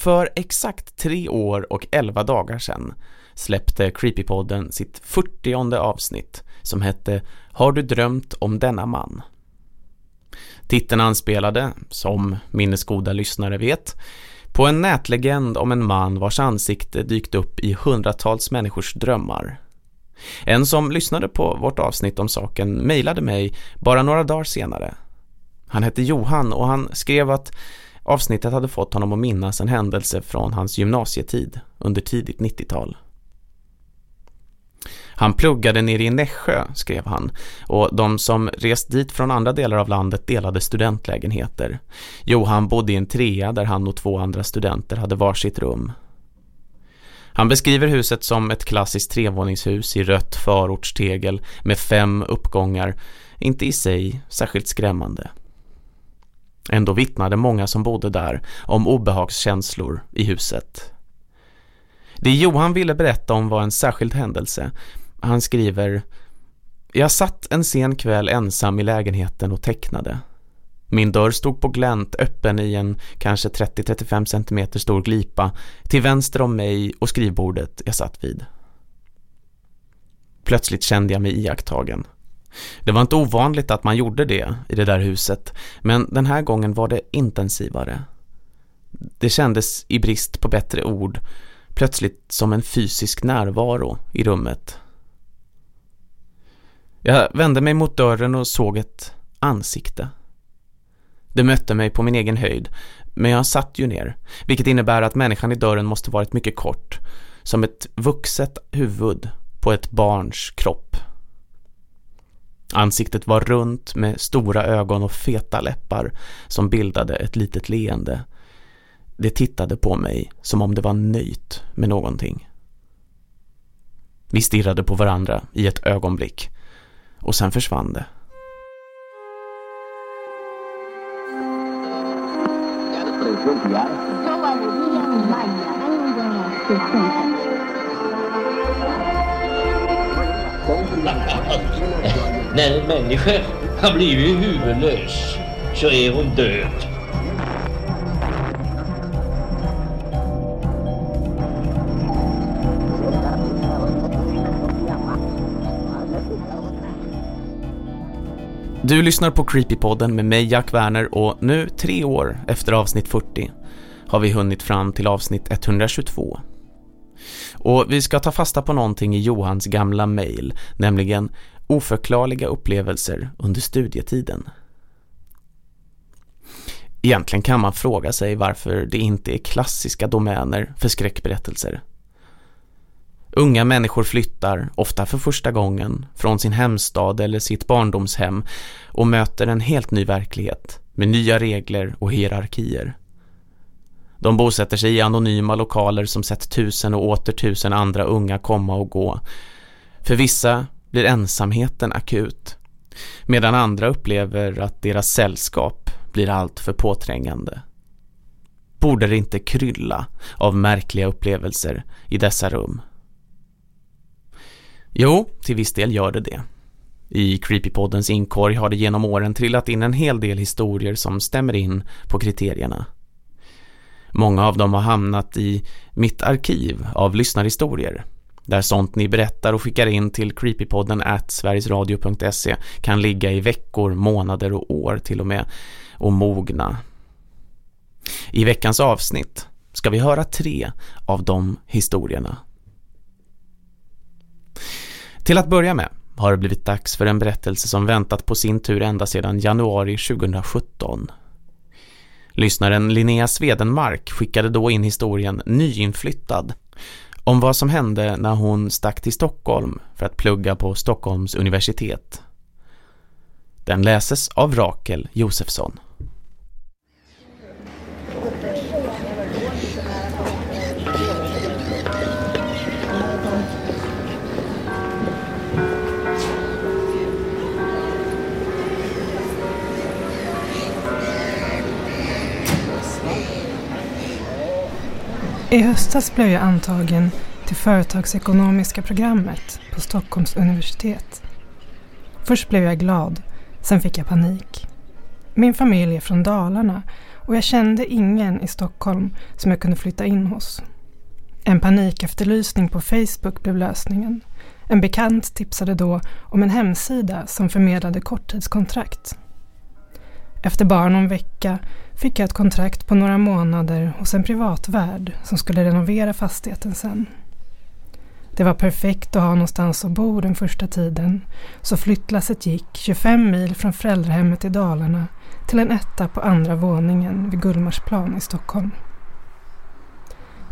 För exakt tre år och elva dagar sedan släppte Creepypodden sitt 40 avsnitt som hette Har du drömt om denna man? Titeln anspelade, som minnesgoda lyssnare vet, på en nätlegend om en man vars ansikte dykt upp i hundratals människors drömmar. En som lyssnade på vårt avsnitt om saken mejlade mig bara några dagar senare. Han hette Johan och han skrev att avsnittet hade fått honom att minnas en händelse från hans gymnasietid under tidigt 90-tal. Han pluggade nere i Nässjö, skrev han, och de som rest dit från andra delar av landet delade studentlägenheter. Johan bodde i en trea där han och två andra studenter hade varsitt rum. Han beskriver huset som ett klassiskt trevåningshus i rött förortstegel med fem uppgångar, inte i sig särskilt skrämmande. Ändå vittnade många som bodde där om obehagskänslor i huset. Det Johan ville berätta om var en särskild händelse. Han skriver Jag satt en sen kväll ensam i lägenheten och tecknade. Min dörr stod på glänt öppen i en kanske 30-35 cm stor glipa till vänster om mig och skrivbordet jag satt vid. Plötsligt kände jag mig iakttagen. Det var inte ovanligt att man gjorde det i det där huset, men den här gången var det intensivare. Det kändes i brist på bättre ord plötsligt som en fysisk närvaro i rummet. Jag vände mig mot dörren och såg ett ansikte. Det mötte mig på min egen höjd, men jag satt ju ner, vilket innebär att människan i dörren måste varit mycket kort, som ett vuxet huvud på ett barns kropp. Ansiktet var runt med stora ögon och feta läppar som bildade ett litet leende. Det tittade på mig som om det var nöjt med någonting. Vi stirrade på varandra i ett ögonblick och sen försvann det. När en människa har blivit huvudlös så är hon död. Du lyssnar på Creepypodden med mig Jack Werner och nu tre år efter avsnitt 40 har vi hunnit fram till avsnitt 122. Och vi ska ta fasta på någonting i Johans gamla mail, nämligen oförklarliga upplevelser under studietiden. Egentligen kan man fråga sig varför det inte är klassiska domäner för skräckberättelser. Unga människor flyttar, ofta för första gången, från sin hemstad eller sitt barndomshem och möter en helt ny verklighet med nya regler och hierarkier. De bosätter sig i anonyma lokaler som sett tusen och åter tusen andra unga komma och gå. För vissa blir ensamheten akut, medan andra upplever att deras sällskap blir allt för påträngande. Borde det inte krylla av märkliga upplevelser i dessa rum? Jo, till viss del gör det det. I Creepypoddens inkorg har det genom åren trillat in en hel del historier som stämmer in på kriterierna. Många av dem har hamnat i mitt arkiv av lyssnarhistorier där sånt ni berättar och skickar in till creepypodden at sverigesradio.se kan ligga i veckor, månader och år till och med och mogna. I veckans avsnitt ska vi höra tre av de historierna. Till att börja med har det blivit dags för en berättelse som väntat på sin tur ända sedan januari 2017. Lyssnaren Linnea Svedenmark skickade då in historien Nyinflyttad om vad som hände när hon stack till Stockholm för att plugga på Stockholms universitet. Den läses av Rakel Josefsson. I höstas blev jag antagen till företagsekonomiska programmet på Stockholms universitet. Först blev jag glad, sen fick jag panik. Min familj är från Dalarna och jag kände ingen i Stockholm som jag kunde flytta in hos. En panikefterlysning på Facebook blev lösningen. En bekant tipsade då om en hemsida som förmedlade korttidskontrakt. Efter bara någon vecka fick jag ett kontrakt på några månader hos en privatvärd som skulle renovera fastigheten sen. Det var perfekt att ha någonstans att bo den första tiden så flyttlasset gick 25 mil från föräldrahemmet i Dalarna till en etta på andra våningen vid Gullmarsplan i Stockholm.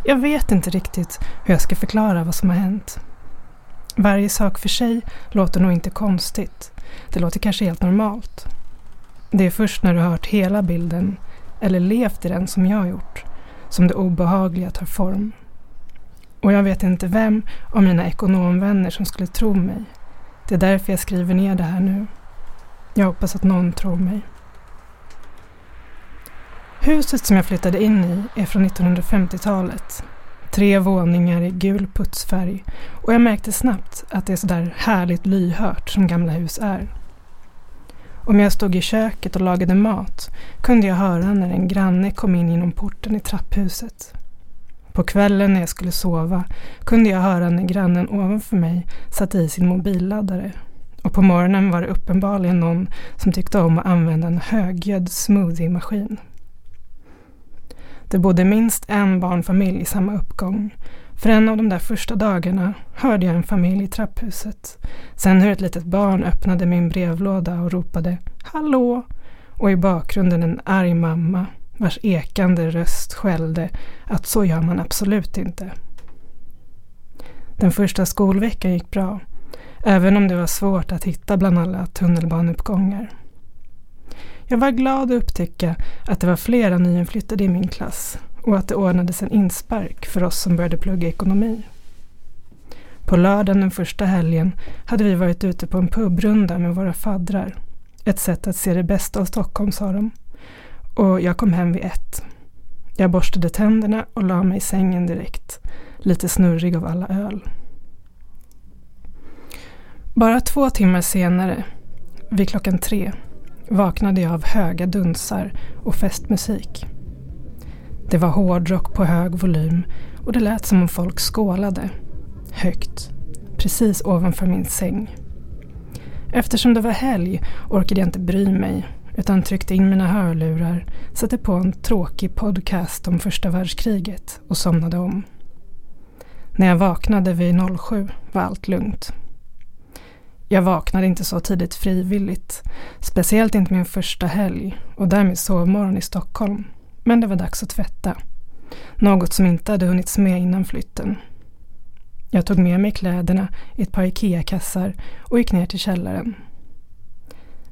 Jag vet inte riktigt hur jag ska förklara vad som har hänt. Varje sak för sig låter nog inte konstigt. Det låter kanske helt normalt. Det är först när du har hört hela bilden, eller levt i den som jag har gjort, som det obehagliga tar form. Och jag vet inte vem av mina ekonomvänner som skulle tro mig. Det är därför jag skriver ner det här nu. Jag hoppas att någon tror mig. Huset som jag flyttade in i är från 1950-talet. Tre våningar i gul putsfärg och jag märkte snabbt att det är sådär härligt lyhört som gamla hus är. Om jag stod i köket och lagade mat kunde jag höra när en granne kom in genom porten i trapphuset. På kvällen när jag skulle sova kunde jag höra när grannen ovanför mig satte i sin mobilladdare. Och på morgonen var det uppenbarligen någon som tyckte om att använda en högljudd smoothie-maskin. Det bodde minst en barnfamilj i samma uppgång. För en av de där första dagarna hörde jag en familj i trapphuset. Sen hur ett litet barn öppnade min brevlåda och ropade ”Hallå!” och i bakgrunden en arg mamma vars ekande röst skällde att så gör man absolut inte. Den första skolveckan gick bra, även om det var svårt att hitta bland alla tunnelbaneuppgångar. Jag var glad att upptäcka att det var flera nyinflyttade i min klass och att det ordnades en inspark för oss som började plugga ekonomi. På lördagen den första helgen hade vi varit ute på en pubrunda med våra faddrar. Ett sätt att se det bästa av Stockholm, sa de. Och jag kom hem vid ett. Jag borstade tänderna och la mig i sängen direkt, lite snurrig av alla öl. Bara två timmar senare, vid klockan tre, vaknade jag av höga dunsar och festmusik. Det var hårdrock på hög volym och det lät som om folk skålade. Högt. Precis ovanför min säng. Eftersom det var helg orkade jag inte bry mig utan tryckte in mina hörlurar, satte på en tråkig podcast om första världskriget och somnade om. När jag vaknade vid 07 var allt lugnt. Jag vaknade inte så tidigt frivilligt, speciellt inte min första helg och därmed sovmorgon i Stockholm. Men det var dags att tvätta. Något som inte hade hunnits med innan flytten. Jag tog med mig kläderna i ett par IKEA-kassar och gick ner till källaren.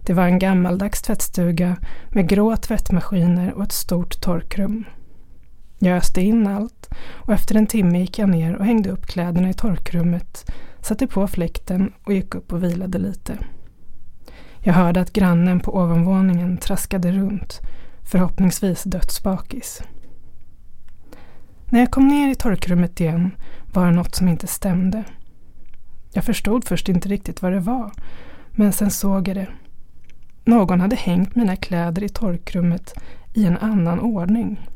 Det var en gammaldags tvättstuga med grå tvättmaskiner och ett stort torkrum. Jag öste in allt och efter en timme gick jag ner och hängde upp kläderna i torkrummet, satte på fläkten och gick upp och vilade lite. Jag hörde att grannen på ovanvåningen traskade runt, förhoppningsvis dödsbakis. När jag kom ner i torkrummet igen var det något som inte stämde. Jag förstod först inte riktigt vad det var, men sen såg jag det. Någon hade hängt mina kläder i torkrummet i en annan ordning.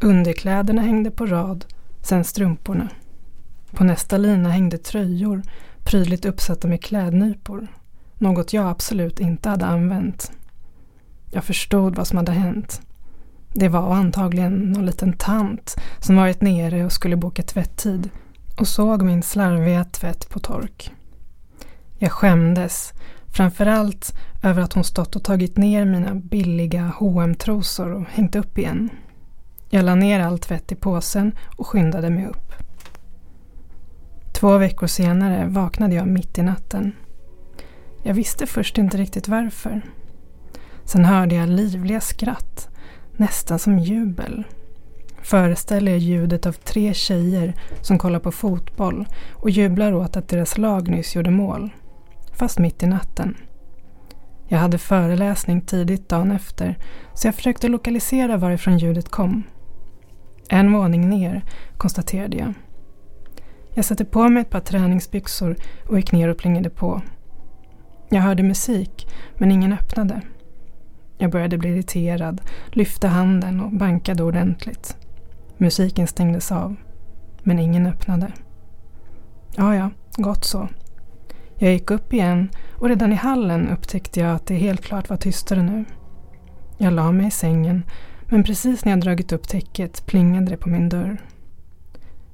Underkläderna hängde på rad, sen strumporna. På nästa lina hängde tröjor, prydligt uppsatta med klädnypor. Något jag absolut inte hade använt. Jag förstod vad som hade hänt. Det var antagligen någon liten tant som varit nere och skulle boka tvätttid och såg min slarviga tvätt på tork. Jag skämdes, framförallt över att hon stått och tagit ner mina billiga hm trosor och hängt upp igen. Jag la ner all tvätt i påsen och skyndade mig upp. Två veckor senare vaknade jag mitt i natten. Jag visste först inte riktigt varför. Sen hörde jag livliga skratt, nästan som jubel. Föreställ er ljudet av tre tjejer som kollar på fotboll och jublar åt att deras lag nyss gjorde mål. Fast mitt i natten. Jag hade föreläsning tidigt dagen efter så jag försökte lokalisera varifrån ljudet kom. En våning ner, konstaterade jag. Jag satte på mig ett par träningsbyxor och gick ner och plingade på. Jag hörde musik, men ingen öppnade. Jag började bli irriterad, lyfte handen och bankade ordentligt. Musiken stängdes av, men ingen öppnade. Ja, ja, gott så. Jag gick upp igen och redan i hallen upptäckte jag att det helt klart var tystare nu. Jag la mig i sängen, men precis när jag dragit upp täcket plingade det på min dörr.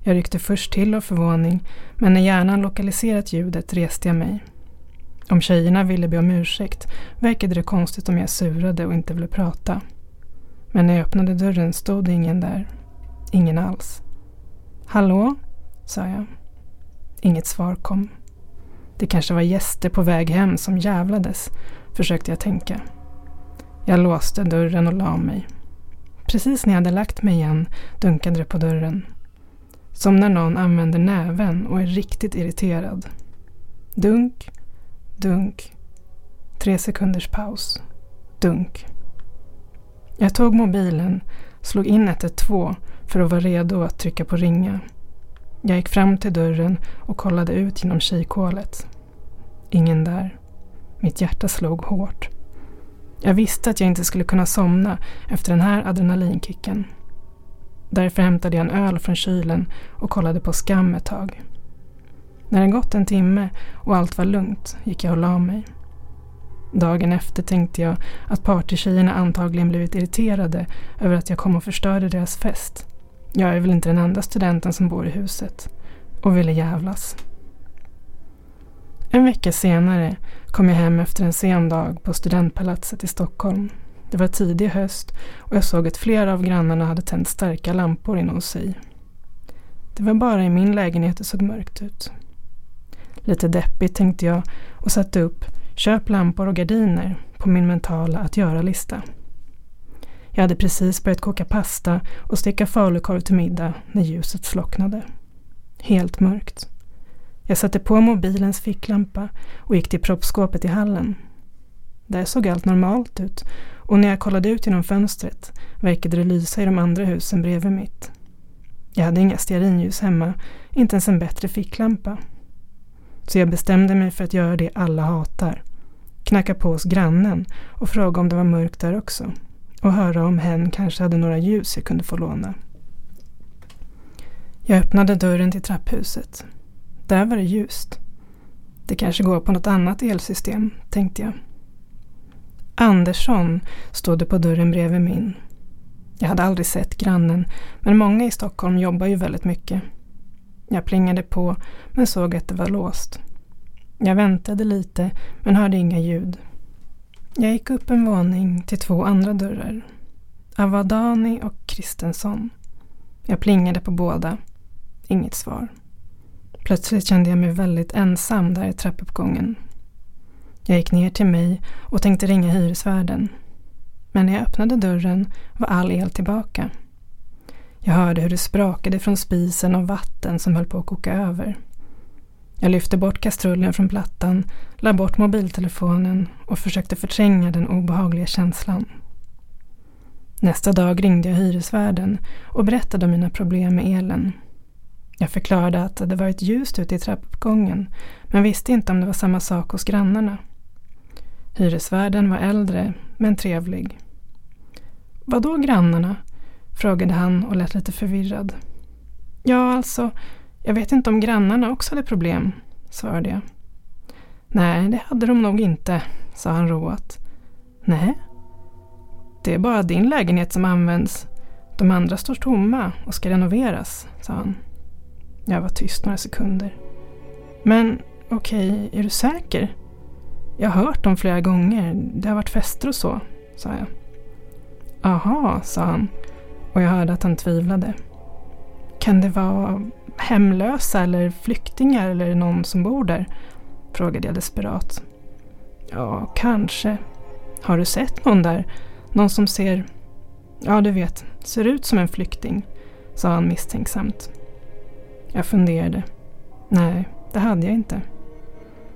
Jag ryckte först till av förvåning, men när hjärnan lokaliserat ljudet reste jag mig. Om tjejerna ville be om ursäkt verkade det konstigt om jag surade och inte ville prata. Men när jag öppnade dörren stod det ingen där. Ingen alls. Hallå? sa jag. Inget svar kom. Det kanske var gäster på väg hem som jävlades, försökte jag tänka. Jag låste dörren och la mig. Precis när jag hade lagt mig igen dunkade det på dörren. Som när någon använder näven och är riktigt irriterad. Dunk, dunk. Tre sekunders paus. Dunk. Jag tog mobilen, slog in 112 för att vara redo att trycka på ringa. Jag gick fram till dörren och kollade ut genom kikhålet. Ingen där. Mitt hjärta slog hårt. Jag visste att jag inte skulle kunna somna efter den här adrenalinkicken. Därför hämtade jag en öl från kylen och kollade på Skam ett tag. När det gått en timme och allt var lugnt gick jag och la mig. Dagen efter tänkte jag att partytjejerna antagligen blivit irriterade över att jag kom och förstörde deras fest. Jag är väl inte den enda studenten som bor i huset. Och ville jävlas. En vecka senare kom jag hem efter en sen dag på studentpalatset i Stockholm. Det var tidig höst och jag såg att flera av grannarna hade tänt starka lampor inom sig. Det var bara i min lägenhet det såg mörkt ut. Lite deppigt tänkte jag och satte upp köp lampor och gardiner på min mentala att göra-lista. Jag hade precis börjat koka pasta och steka falukorv till middag när ljuset slocknade. Helt mörkt. Jag satte på mobilens ficklampa och gick till proppskåpet i hallen. Där såg allt normalt ut och när jag kollade ut genom fönstret verkade det lysa i de andra husen bredvid mitt. Jag hade inga stearinljus hemma, inte ens en bättre ficklampa. Så jag bestämde mig för att göra det alla hatar. Knacka på hos grannen och fråga om det var mörkt där också. Och höra om hen kanske hade några ljus jag kunde få låna. Jag öppnade dörren till trapphuset. Där var det ljust. Det kanske går på något annat elsystem, tänkte jag. Andersson stod det på dörren bredvid min. Jag hade aldrig sett grannen, men många i Stockholm jobbar ju väldigt mycket. Jag plingade på, men såg att det var låst. Jag väntade lite, men hörde inga ljud. Jag gick upp en våning till två andra dörrar. Avadani och Kristensson. Jag plingade på båda. Inget svar. Plötsligt kände jag mig väldigt ensam där i trappuppgången. Jag gick ner till mig och tänkte ringa hyresvärden. Men när jag öppnade dörren var all el tillbaka. Jag hörde hur det sprakade från spisen och vatten som höll på att koka över. Jag lyfte bort kastrullen från plattan, la bort mobiltelefonen och försökte förtränga den obehagliga känslan. Nästa dag ringde jag hyresvärden och berättade om mina problem med elen. Jag förklarade att det varit ljust ute i trappuppgången men visste inte om det var samma sak hos grannarna. Hyresvärden var äldre men trevlig. Vadå grannarna? Frågade han och lät lite förvirrad. Ja, alltså, jag vet inte om grannarna också hade problem, svarade jag. Nej, det hade de nog inte, sa han roat. Nej, det är bara din lägenhet som används. De andra står tomma och ska renoveras, sa han. Jag var tyst några sekunder. Men okej, okay, är du säker? Jag har hört dem flera gånger. Det har varit fester och så, sa jag. Aha, sa han och jag hörde att han tvivlade. Kan det vara hemlösa eller flyktingar eller någon som bor där? Frågade jag desperat. Ja, kanske. Har du sett någon där? Någon som ser, ja du vet, ser ut som en flykting? Sa han misstänksamt. Jag funderade. Nej, det hade jag inte.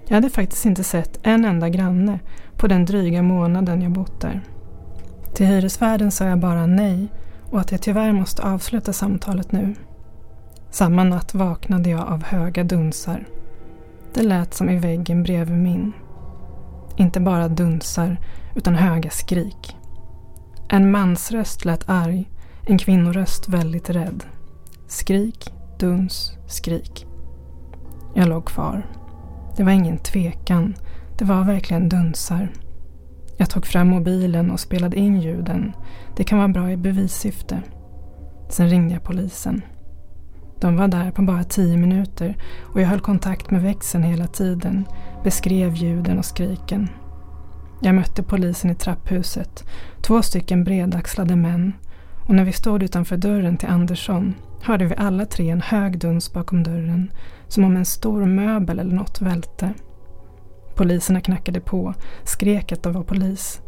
Jag hade faktiskt inte sett en enda granne på den dryga månaden jag bott där. Till hyresvärden sa jag bara nej och att jag tyvärr måste avsluta samtalet nu. Samma natt vaknade jag av höga dunsar. Det lät som i väggen bredvid min. Inte bara dunsar, utan höga skrik. En mansröst lät arg, en kvinnoröst väldigt rädd. Skrik, duns, skrik. Jag låg kvar. Det var ingen tvekan. Det var verkligen dunsar. Jag tog fram mobilen och spelade in ljuden. Det kan vara bra i bevissyfte. Sen ringde jag polisen. De var där på bara tio minuter och jag höll kontakt med växeln hela tiden, beskrev ljuden och skriken. Jag mötte polisen i trapphuset, två stycken bredaxlade män och när vi stod utanför dörren till Andersson hörde vi alla tre en hög duns bakom dörren, som om en stor möbel eller något välte. Poliserna knackade på, skrek att de var polis.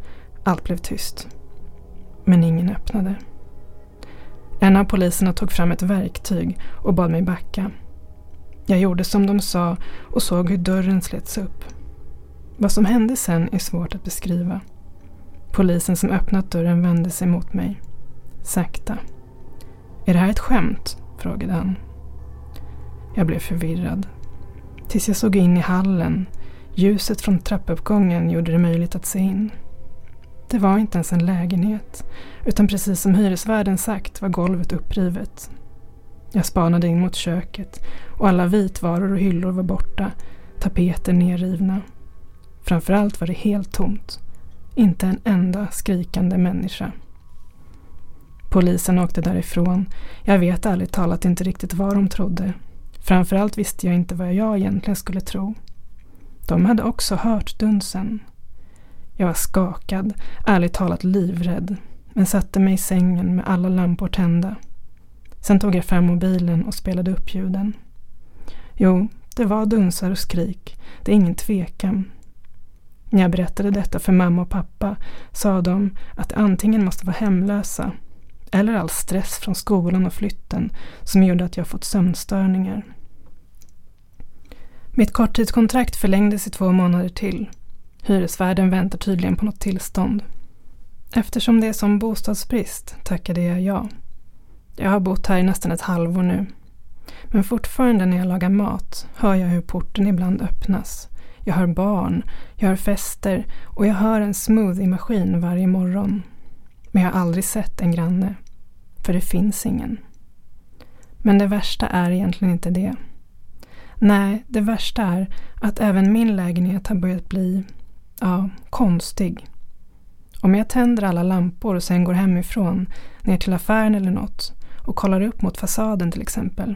Allt blev tyst. Men ingen öppnade. En av poliserna tog fram ett verktyg och bad mig backa. Jag gjorde som de sa och såg hur dörren slets upp. Vad som hände sen är svårt att beskriva. Polisen som öppnat dörren vände sig mot mig. Sakta. Är det här ett skämt? frågade han. Jag blev förvirrad. Tills jag såg in i hallen. Ljuset från trappuppgången gjorde det möjligt att se in. Det var inte ens en lägenhet, utan precis som hyresvärden sagt var golvet upprivet. Jag spanade in mot köket och alla vitvaror och hyllor var borta, tapeter nerrivna. Framförallt var det helt tomt. Inte en enda skrikande människa. Polisen åkte därifrån. Jag vet ärligt talat inte riktigt vad de trodde. Framförallt visste jag inte vad jag egentligen skulle tro. De hade också hört dunsen. Jag var skakad, ärligt talat livrädd, men satte mig i sängen med alla lampor tända. Sen tog jag fram mobilen och spelade upp ljuden. Jo, det var dunsar och skrik, det är ingen tvekan. När jag berättade detta för mamma och pappa sa de att de antingen måste vara hemlösa eller all stress från skolan och flytten som gjorde att jag fått sömnstörningar. Mitt korttidskontrakt förlängdes i två månader till. Hyresvärden väntar tydligen på något tillstånd. Eftersom det är som bostadsbrist tackade jag ja. Jag har bott här i nästan ett halvår nu. Men fortfarande när jag lagar mat hör jag hur porten ibland öppnas. Jag hör barn, jag hör fester och jag hör en smoothie-maskin varje morgon. Men jag har aldrig sett en granne. För det finns ingen. Men det värsta är egentligen inte det. Nej, det värsta är att även min lägenhet har börjat bli, ja, konstig. Om jag tänder alla lampor och sen går hemifrån, ner till affären eller något och kollar upp mot fasaden till exempel.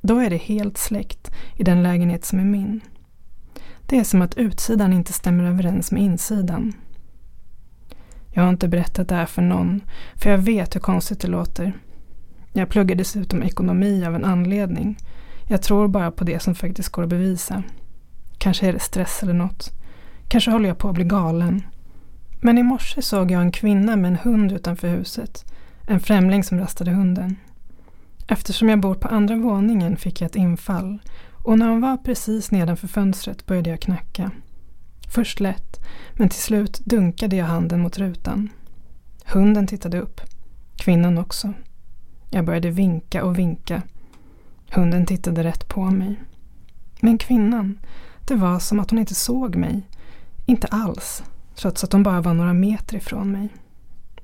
Då är det helt släckt i den lägenhet som är min. Det är som att utsidan inte stämmer överens med insidan. Jag har inte berättat det här för någon, för jag vet hur konstigt det låter. Jag pluggar dessutom ekonomi av en anledning. Jag tror bara på det som faktiskt går att bevisa. Kanske är det stress eller något. Kanske håller jag på att bli galen. Men i morse såg jag en kvinna med en hund utanför huset. En främling som rastade hunden. Eftersom jag bor på andra våningen fick jag ett infall och när hon var precis nedanför fönstret började jag knacka. Först lätt, men till slut dunkade jag handen mot rutan. Hunden tittade upp. Kvinnan också. Jag började vinka och vinka. Hunden tittade rätt på mig. Men kvinnan, det var som att hon inte såg mig. Inte alls, trots att hon bara var några meter ifrån mig.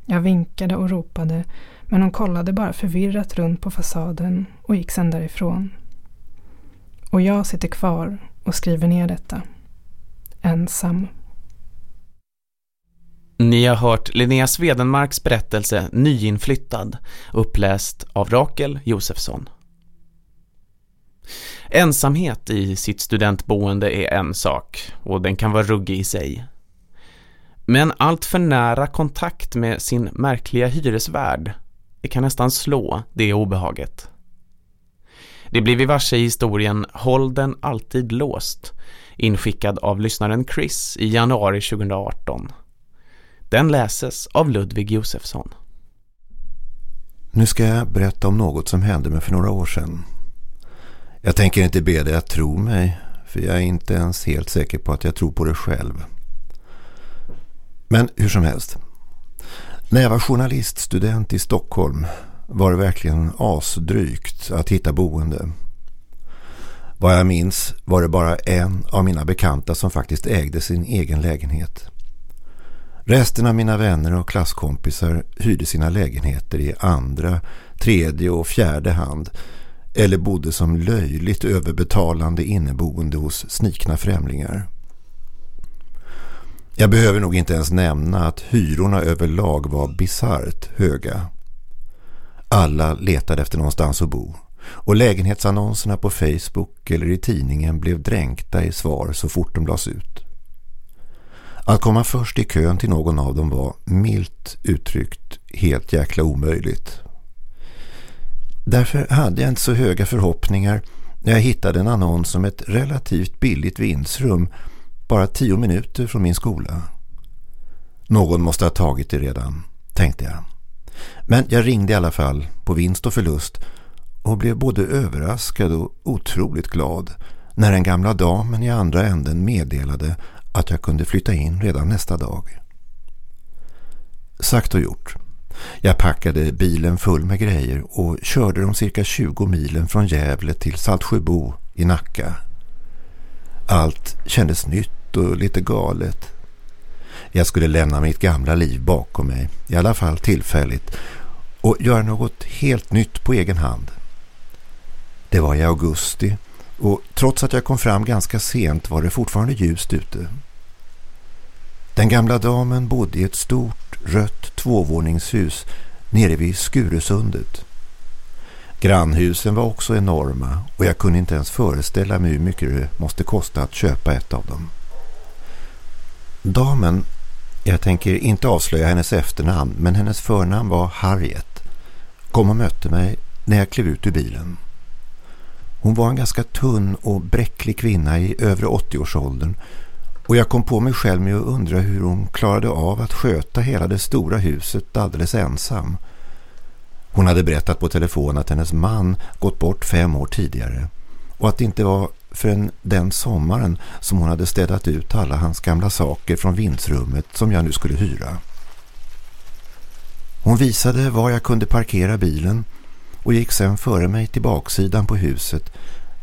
Jag vinkade och ropade, men hon kollade bara förvirrat runt på fasaden och gick sedan därifrån. Och jag sitter kvar och skriver ner detta ensam. Ni har hört Linnea Svedenmarks berättelse Nyinflyttad, uppläst av Rakel Josefsson. Ensamhet i sitt studentboende är en sak och den kan vara ruggig i sig. Men allt för nära kontakt med sin märkliga hyresvärd det kan nästan slå det obehaget. Det blir vi varse i historien Håll den alltid låst inskickad av lyssnaren Chris i januari 2018. Den läses av Ludvig Josefsson. Nu ska jag berätta om något som hände mig för några år sedan. Jag tänker inte be dig att tro mig, för jag är inte ens helt säker på att jag tror på det själv. Men hur som helst. När jag var journaliststudent i Stockholm var det verkligen asdrygt att hitta boende. Vad jag minns var det bara en av mina bekanta som faktiskt ägde sin egen lägenhet. Resten av mina vänner och klasskompisar hyrde sina lägenheter i andra, tredje och fjärde hand eller bodde som löjligt överbetalande inneboende hos snikna främlingar. Jag behöver nog inte ens nämna att hyrorna överlag var bisarrt höga. Alla letade efter någonstans att bo och lägenhetsannonserna på Facebook eller i tidningen blev dränkta i svar så fort de lades ut. Att komma först i kön till någon av dem var milt uttryckt helt jäkla omöjligt. Därför hade jag inte så höga förhoppningar när jag hittade en annons om ett relativt billigt vindsrum bara tio minuter från min skola. Någon måste ha tagit det redan, tänkte jag. Men jag ringde i alla fall på vinst och förlust och blev både överraskad och otroligt glad när den gamla damen i andra änden meddelade att jag kunde flytta in redan nästa dag. Sagt och gjort. Jag packade bilen full med grejer och körde de cirka 20 milen från Gävle till Saltsjöbo i Nacka. Allt kändes nytt och lite galet. Jag skulle lämna mitt gamla liv bakom mig, i alla fall tillfälligt, och göra något helt nytt på egen hand. Det var i augusti och trots att jag kom fram ganska sent var det fortfarande ljust ute. Den gamla damen bodde i ett stort rött tvåvåningshus nere vid Skuresundet. Grannhusen var också enorma och jag kunde inte ens föreställa mig hur mycket det måste kosta att köpa ett av dem. Damen, jag tänker inte avslöja hennes efternamn men hennes förnamn var Harriet, kom och mötte mig när jag klev ut ur bilen. Hon var en ganska tunn och bräcklig kvinna i övre 80-årsåldern och jag kom på mig själv med att undra hur hon klarade av att sköta hela det stora huset alldeles ensam. Hon hade berättat på telefon att hennes man gått bort fem år tidigare och att det inte var förrän den sommaren som hon hade städat ut alla hans gamla saker från vindsrummet som jag nu skulle hyra. Hon visade var jag kunde parkera bilen och gick sen före mig till baksidan på huset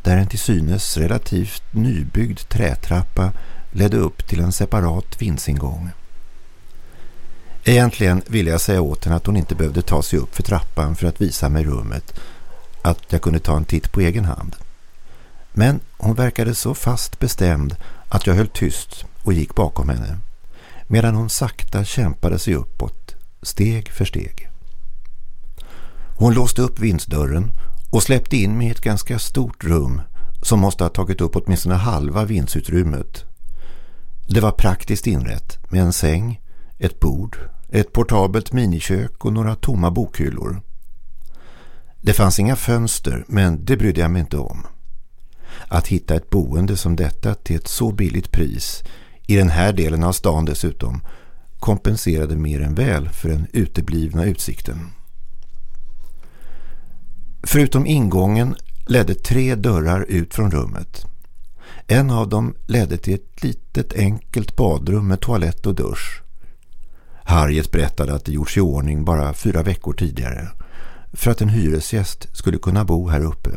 där en till synes relativt nybyggd trätrappa ledde upp till en separat vindsingång. Egentligen ville jag säga åt henne att hon inte behövde ta sig upp för trappan för att visa mig rummet, att jag kunde ta en titt på egen hand. Men hon verkade så fast bestämd att jag höll tyst och gick bakom henne, medan hon sakta kämpade sig uppåt, steg för steg. Hon låste upp vindsdörren och släppte in mig i ett ganska stort rum som måste ha tagit upp åtminstone halva vindsutrymmet. Det var praktiskt inrätt med en säng, ett bord, ett portabelt minikök och några tomma bokhyllor. Det fanns inga fönster men det brydde jag mig inte om. Att hitta ett boende som detta till ett så billigt pris, i den här delen av stan dessutom, kompenserade mer än väl för den uteblivna utsikten. Förutom ingången ledde tre dörrar ut från rummet. En av dem ledde till ett litet enkelt badrum med toalett och dusch. Harriet berättade att det gjorts i ordning bara fyra veckor tidigare för att en hyresgäst skulle kunna bo här uppe.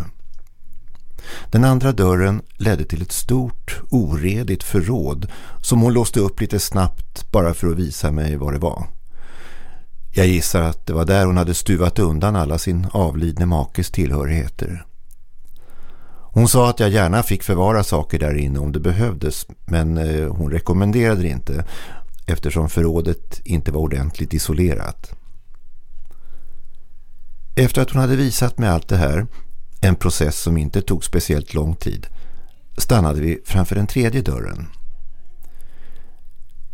Den andra dörren ledde till ett stort, oredigt förråd som hon låste upp lite snabbt bara för att visa mig vad det var. Jag gissar att det var där hon hade stuvat undan alla sin avlidne makes tillhörigheter. Hon sa att jag gärna fick förvara saker där inne om det behövdes men eh, hon rekommenderade det inte eftersom förrådet inte var ordentligt isolerat. Efter att hon hade visat mig allt det här, en process som inte tog speciellt lång tid, stannade vi framför den tredje dörren.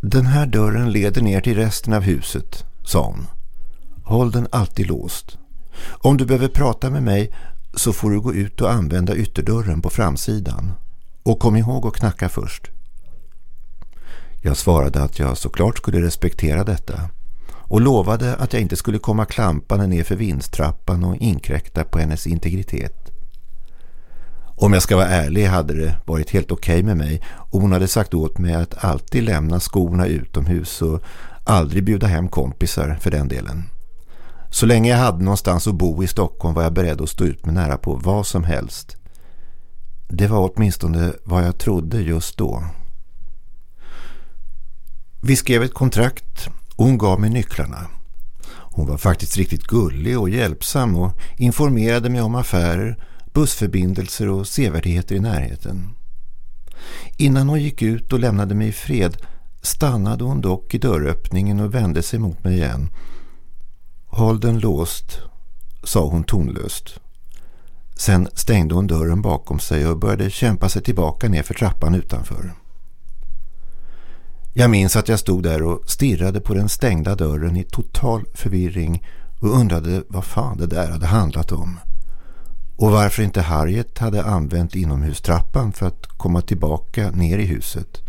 Den här dörren leder ner till resten av huset, sa hon. Håll den alltid låst. Om du behöver prata med mig så får du gå ut och använda ytterdörren på framsidan. Och kom ihåg att knacka först. Jag svarade att jag såklart skulle respektera detta och lovade att jag inte skulle komma klampande ner för vindstrappan och inkräkta på hennes integritet. Om jag ska vara ärlig hade det varit helt okej okay med mig och hon hade sagt åt mig att alltid lämna skorna utomhus och aldrig bjuda hem kompisar för den delen. Så länge jag hade någonstans att bo i Stockholm var jag beredd att stå ut med nära på vad som helst. Det var åtminstone vad jag trodde just då. Vi skrev ett kontrakt och hon gav mig nycklarna. Hon var faktiskt riktigt gullig och hjälpsam och informerade mig om affärer, bussförbindelser och sevärdheter i närheten. Innan hon gick ut och lämnade mig i fred stannade hon dock i dörröppningen och vände sig mot mig igen. Håll den låst, sa hon tonlöst. Sen stängde hon dörren bakom sig och började kämpa sig tillbaka ner för trappan utanför. Jag minns att jag stod där och stirrade på den stängda dörren i total förvirring och undrade vad fan det där hade handlat om. Och varför inte Harriet hade använt inomhustrappan för att komma tillbaka ner i huset.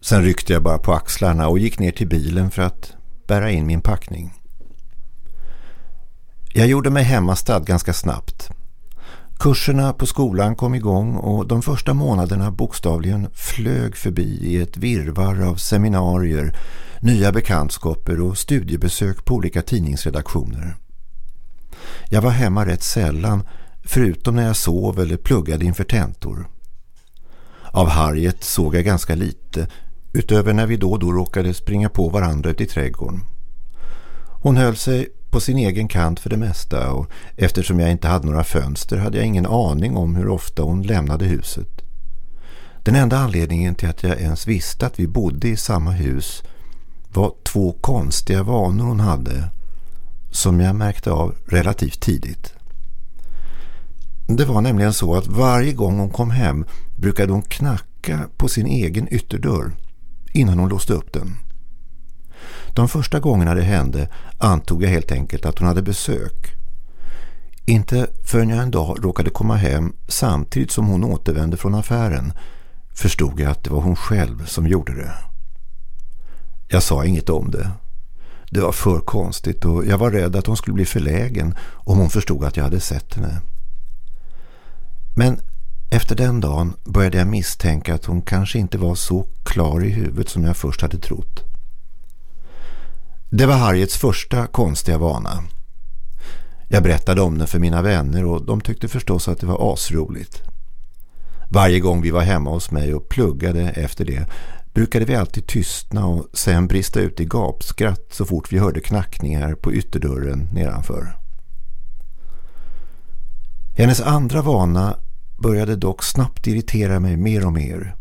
Sen ryckte jag bara på axlarna och gick ner till bilen för att bära in min packning. Jag gjorde mig hemmastad ganska snabbt. Kurserna på skolan kom igång och de första månaderna bokstavligen flög förbi i ett virvar av seminarier, nya bekantskaper och studiebesök på olika tidningsredaktioner. Jag var hemma rätt sällan, förutom när jag sov eller pluggade inför tentor. Av Harriet såg jag ganska lite, utöver när vi då och då råkade springa på varandra ute i trädgården. Hon höll sig på sin egen kant för det mesta och eftersom jag inte hade några fönster hade jag ingen aning om hur ofta hon lämnade huset. Den enda anledningen till att jag ens visste att vi bodde i samma hus var två konstiga vanor hon hade som jag märkte av relativt tidigt. Det var nämligen så att varje gång hon kom hem brukade hon knacka på sin egen ytterdörr innan hon låste upp den. De första gångerna det hände antog jag helt enkelt att hon hade besök. Inte förrän jag en dag råkade komma hem samtidigt som hon återvände från affären förstod jag att det var hon själv som gjorde det. Jag sa inget om det. Det var för konstigt och jag var rädd att hon skulle bli förlägen om hon förstod att jag hade sett henne. Men efter den dagen började jag misstänka att hon kanske inte var så klar i huvudet som jag först hade trott. Det var Harriets första konstiga vana. Jag berättade om den för mina vänner och de tyckte förstås att det var asroligt. Varje gång vi var hemma hos mig och pluggade efter det brukade vi alltid tystna och sen brista ut i gapskratt så fort vi hörde knackningar på ytterdörren nedanför. Hennes andra vana började dock snabbt irritera mig mer och mer.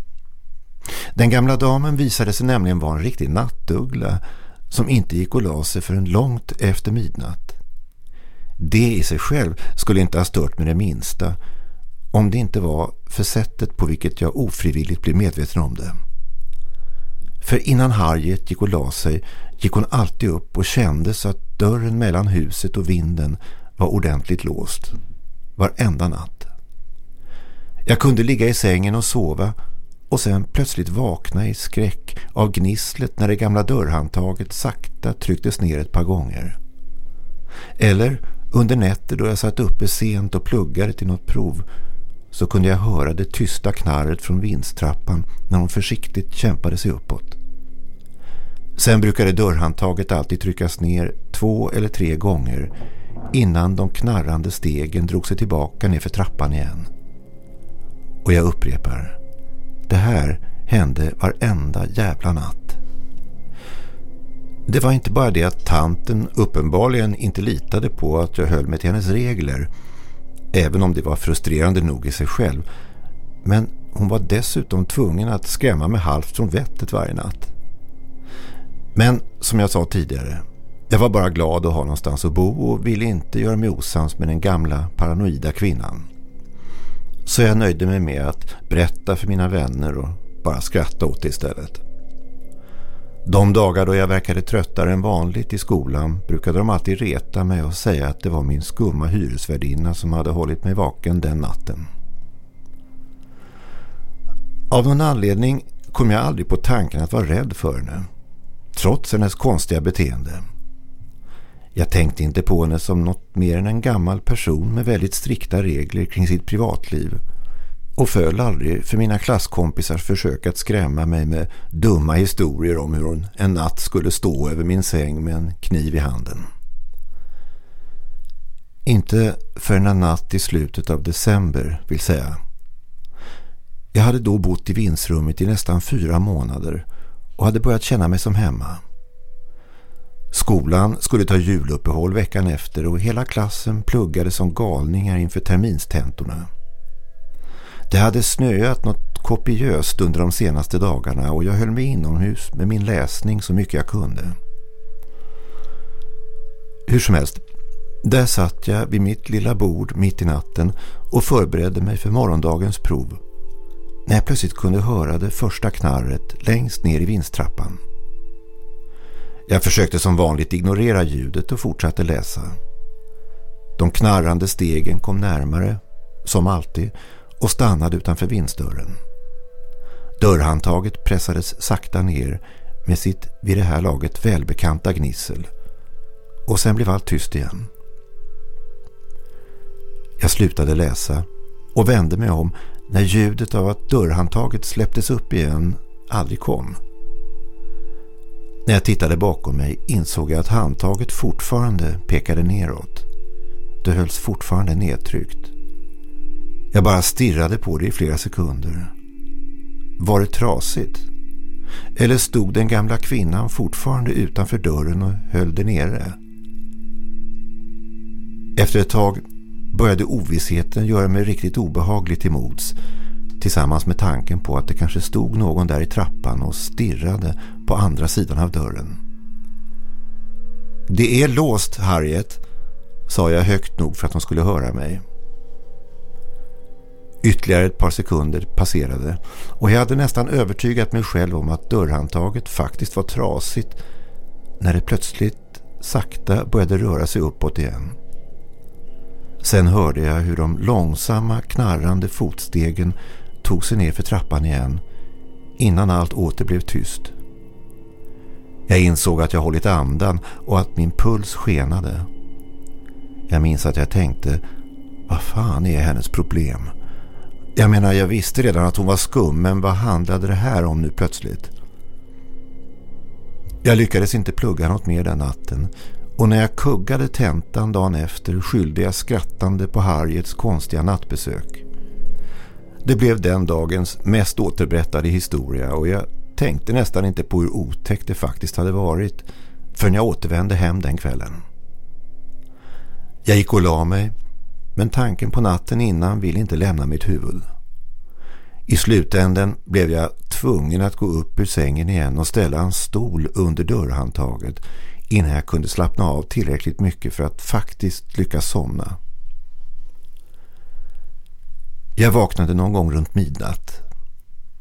Den gamla damen visade sig nämligen vara en riktig nattuggla som inte gick och la sig förrän långt efter midnatt. Det i sig själv skulle inte ha stört mig det minsta om det inte var för sättet på vilket jag ofrivilligt blev medveten om det. För innan Harriet gick och la sig gick hon alltid upp och kände så att dörren mellan huset och vinden var ordentligt låst. Varenda natt. Jag kunde ligga i sängen och sova och sen plötsligt vakna i skräck av gnisslet när det gamla dörrhandtaget sakta trycktes ner ett par gånger. Eller under nätter då jag satt uppe sent och pluggade till något prov så kunde jag höra det tysta knarret från vindstrappan när hon försiktigt kämpade sig uppåt. Sen brukade dörrhandtaget alltid tryckas ner två eller tre gånger innan de knarrande stegen drog sig tillbaka ner för trappan igen. Och jag upprepar, det här hände varenda jävla natt. Det var inte bara det att tanten uppenbarligen inte litade på att jag höll mig till hennes regler, även om det var frustrerande nog i sig själv. Men hon var dessutom tvungen att skrämma mig halvt från vettet varje natt. Men som jag sa tidigare, jag var bara glad att ha någonstans att bo och ville inte göra mig osams med den gamla paranoida kvinnan. Så jag nöjde mig med att berätta för mina vänner och bara skratta åt det istället. De dagar då jag verkade tröttare än vanligt i skolan brukade de alltid reta mig och säga att det var min skumma hyresvärdinna som hade hållit mig vaken den natten. Av någon anledning kom jag aldrig på tanken att vara rädd för henne, trots hennes konstiga beteende. Jag tänkte inte på henne som något mer än en gammal person med väldigt strikta regler kring sitt privatliv och föll aldrig för mina klasskompisars försök att skrämma mig med dumma historier om hur hon en natt skulle stå över min säng med en kniv i handen. Inte för en natt i slutet av december vill säga. Jag hade då bott i vindsrummet i nästan fyra månader och hade börjat känna mig som hemma. Skolan skulle ta juluppehåll veckan efter och hela klassen pluggade som galningar inför terminstentorna. Det hade snöat något kopiöst under de senaste dagarna och jag höll mig inomhus med min läsning så mycket jag kunde. Hur som helst, där satt jag vid mitt lilla bord mitt i natten och förberedde mig för morgondagens prov när jag plötsligt kunde höra det första knarret längst ner i vindstrappan. Jag försökte som vanligt ignorera ljudet och fortsatte läsa. De knarrande stegen kom närmare, som alltid, och stannade utanför vindsdörren. Dörrhandtaget pressades sakta ner med sitt vid det här laget välbekanta gnissel. Och sen blev allt tyst igen. Jag slutade läsa och vände mig om när ljudet av att dörrhandtaget släpptes upp igen aldrig kom. När jag tittade bakom mig insåg jag att handtaget fortfarande pekade neråt. Det hölls fortfarande nedtryckt. Jag bara stirrade på det i flera sekunder. Var det trasigt? Eller stod den gamla kvinnan fortfarande utanför dörren och höll det nere? Efter ett tag började ovissheten göra mig riktigt obehaglig till mods tillsammans med tanken på att det kanske stod någon där i trappan och stirrade på andra sidan av dörren. Det är låst, Harriet, sa jag högt nog för att hon skulle höra mig. Ytterligare ett par sekunder passerade och jag hade nästan övertygat mig själv om att dörrhandtaget faktiskt var trasigt när det plötsligt sakta började röra sig uppåt igen. Sen hörde jag hur de långsamma knarrande fotstegen tog sig ner för trappan igen innan allt åter blev tyst. Jag insåg att jag hållit andan och att min puls skenade. Jag minns att jag tänkte, vad fan är hennes problem? Jag menar, jag visste redan att hon var skum, men vad handlade det här om nu plötsligt? Jag lyckades inte plugga något mer den natten och när jag kuggade tentan dagen efter skyllde jag skrattande på Harriets konstiga nattbesök. Det blev den dagens mest återberättade historia och jag tänkte nästan inte på hur otäckt det faktiskt hade varit förrän jag återvände hem den kvällen. Jag gick och la mig men tanken på natten innan ville inte lämna mitt huvud. I slutänden blev jag tvungen att gå upp ur sängen igen och ställa en stol under dörrhandtaget innan jag kunde slappna av tillräckligt mycket för att faktiskt lyckas somna. Jag vaknade någon gång runt midnatt.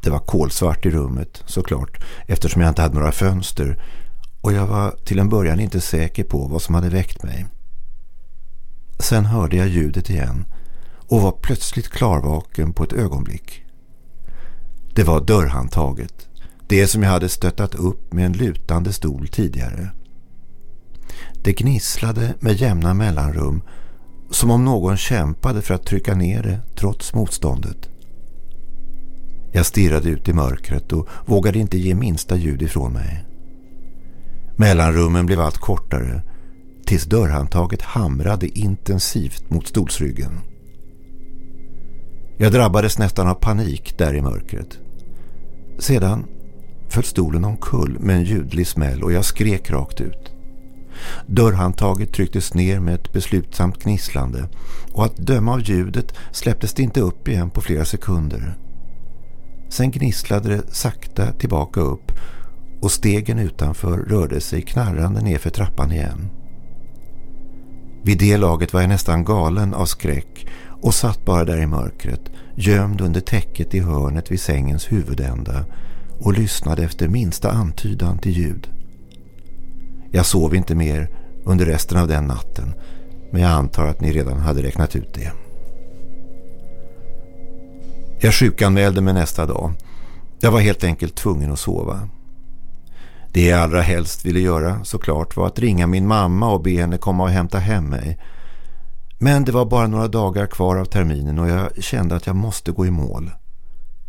Det var kolsvart i rummet såklart eftersom jag inte hade några fönster och jag var till en början inte säker på vad som hade väckt mig. Sen hörde jag ljudet igen och var plötsligt klarvaken på ett ögonblick. Det var dörrhandtaget, det som jag hade stöttat upp med en lutande stol tidigare. Det gnisslade med jämna mellanrum som om någon kämpade för att trycka ner det trots motståndet. Jag stirrade ut i mörkret och vågade inte ge minsta ljud ifrån mig. Mellanrummen blev allt kortare tills dörrhandtaget hamrade intensivt mot stolsryggen. Jag drabbades nästan av panik där i mörkret. Sedan föll stolen omkull med en ljudlig smäll och jag skrek rakt ut. Dörrhandtaget trycktes ner med ett beslutsamt gnisslande och att döma av ljudet släpptes det inte upp igen på flera sekunder. Sen gnisslade det sakta tillbaka upp och stegen utanför rörde sig knarrande nerför trappan igen. Vid det laget var jag nästan galen av skräck och satt bara där i mörkret, gömd under täcket i hörnet vid sängens huvudända och lyssnade efter minsta antydan till ljud. Jag sov inte mer under resten av den natten men jag antar att ni redan hade räknat ut det. Jag sjukanmälde mig nästa dag. Jag var helt enkelt tvungen att sova. Det jag allra helst ville göra såklart var att ringa min mamma och be henne komma och hämta hem mig. Men det var bara några dagar kvar av terminen och jag kände att jag måste gå i mål.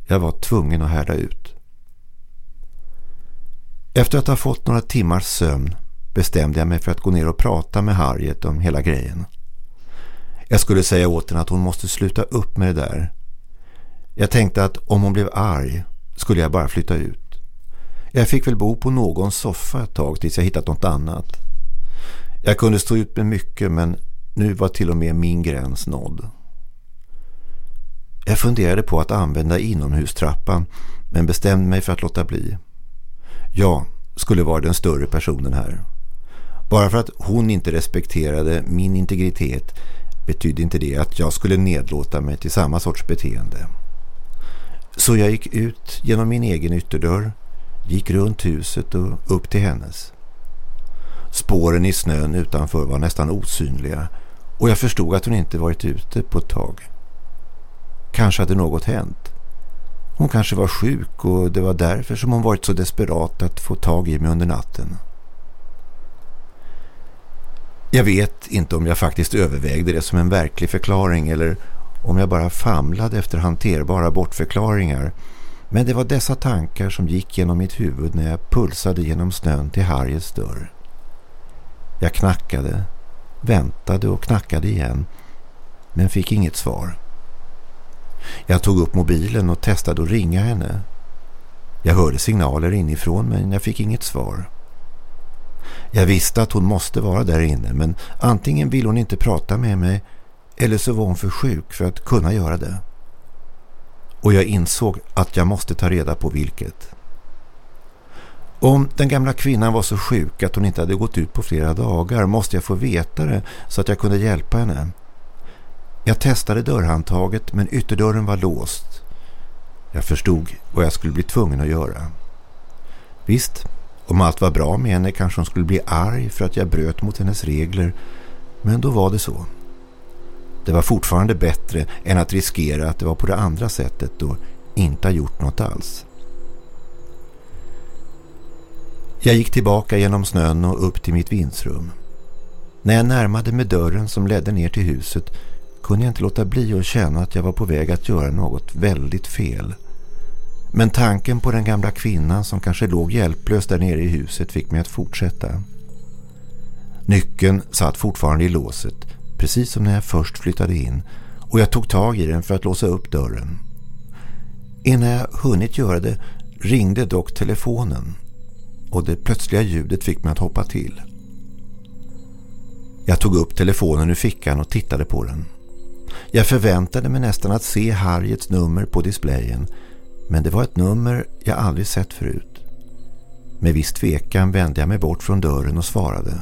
Jag var tvungen att härda ut. Efter att ha fått några timmars sömn bestämde jag mig för att gå ner och prata med Harriet om hela grejen. Jag skulle säga åt henne att hon måste sluta upp med det där. Jag tänkte att om hon blev arg skulle jag bara flytta ut. Jag fick väl bo på någon soffa ett tag tills jag hittat något annat. Jag kunde stå ut med mycket men nu var till och med min gräns nådd. Jag funderade på att använda inomhustrappan men bestämde mig för att låta bli. Jag skulle vara den större personen här. Bara för att hon inte respekterade min integritet betydde inte det att jag skulle nedlåta mig till samma sorts beteende. Så jag gick ut genom min egen ytterdörr, gick runt huset och upp till hennes. Spåren i snön utanför var nästan osynliga och jag förstod att hon inte varit ute på ett tag. Kanske hade något hänt. Hon kanske var sjuk och det var därför som hon varit så desperat att få tag i mig under natten. Jag vet inte om jag faktiskt övervägde det som en verklig förklaring eller om jag bara famlade efter hanterbara bortförklaringar. Men det var dessa tankar som gick genom mitt huvud när jag pulsade genom snön till Harriets dörr. Jag knackade, väntade och knackade igen men fick inget svar. Jag tog upp mobilen och testade att ringa henne. Jag hörde signaler inifrån men jag fick inget svar. Jag visste att hon måste vara där inne men antingen ville hon inte prata med mig eller så var hon för sjuk för att kunna göra det. Och jag insåg att jag måste ta reda på vilket. Om den gamla kvinnan var så sjuk att hon inte hade gått ut på flera dagar måste jag få veta det så att jag kunde hjälpa henne. Jag testade dörrhandtaget men ytterdörren var låst. Jag förstod vad jag skulle bli tvungen att göra. Visst, om allt var bra med henne kanske hon skulle bli arg för att jag bröt mot hennes regler. Men då var det så. Det var fortfarande bättre än att riskera att det var på det andra sättet och inte ha gjort något alls. Jag gick tillbaka genom snön och upp till mitt vindsrum. När jag närmade mig dörren som ledde ner till huset kunde jag inte låta bli att känna att jag var på väg att göra något väldigt fel. Men tanken på den gamla kvinnan som kanske låg hjälplös där nere i huset fick mig att fortsätta. Nyckeln satt fortfarande i låset, precis som när jag först flyttade in och jag tog tag i den för att låsa upp dörren. Innan jag hunnit göra det ringde dock telefonen och det plötsliga ljudet fick mig att hoppa till. Jag tog upp telefonen ur fickan och tittade på den. Jag förväntade mig nästan att se Harriets nummer på displayen men det var ett nummer jag aldrig sett förut. Med viss tvekan vände jag mig bort från dörren och svarade.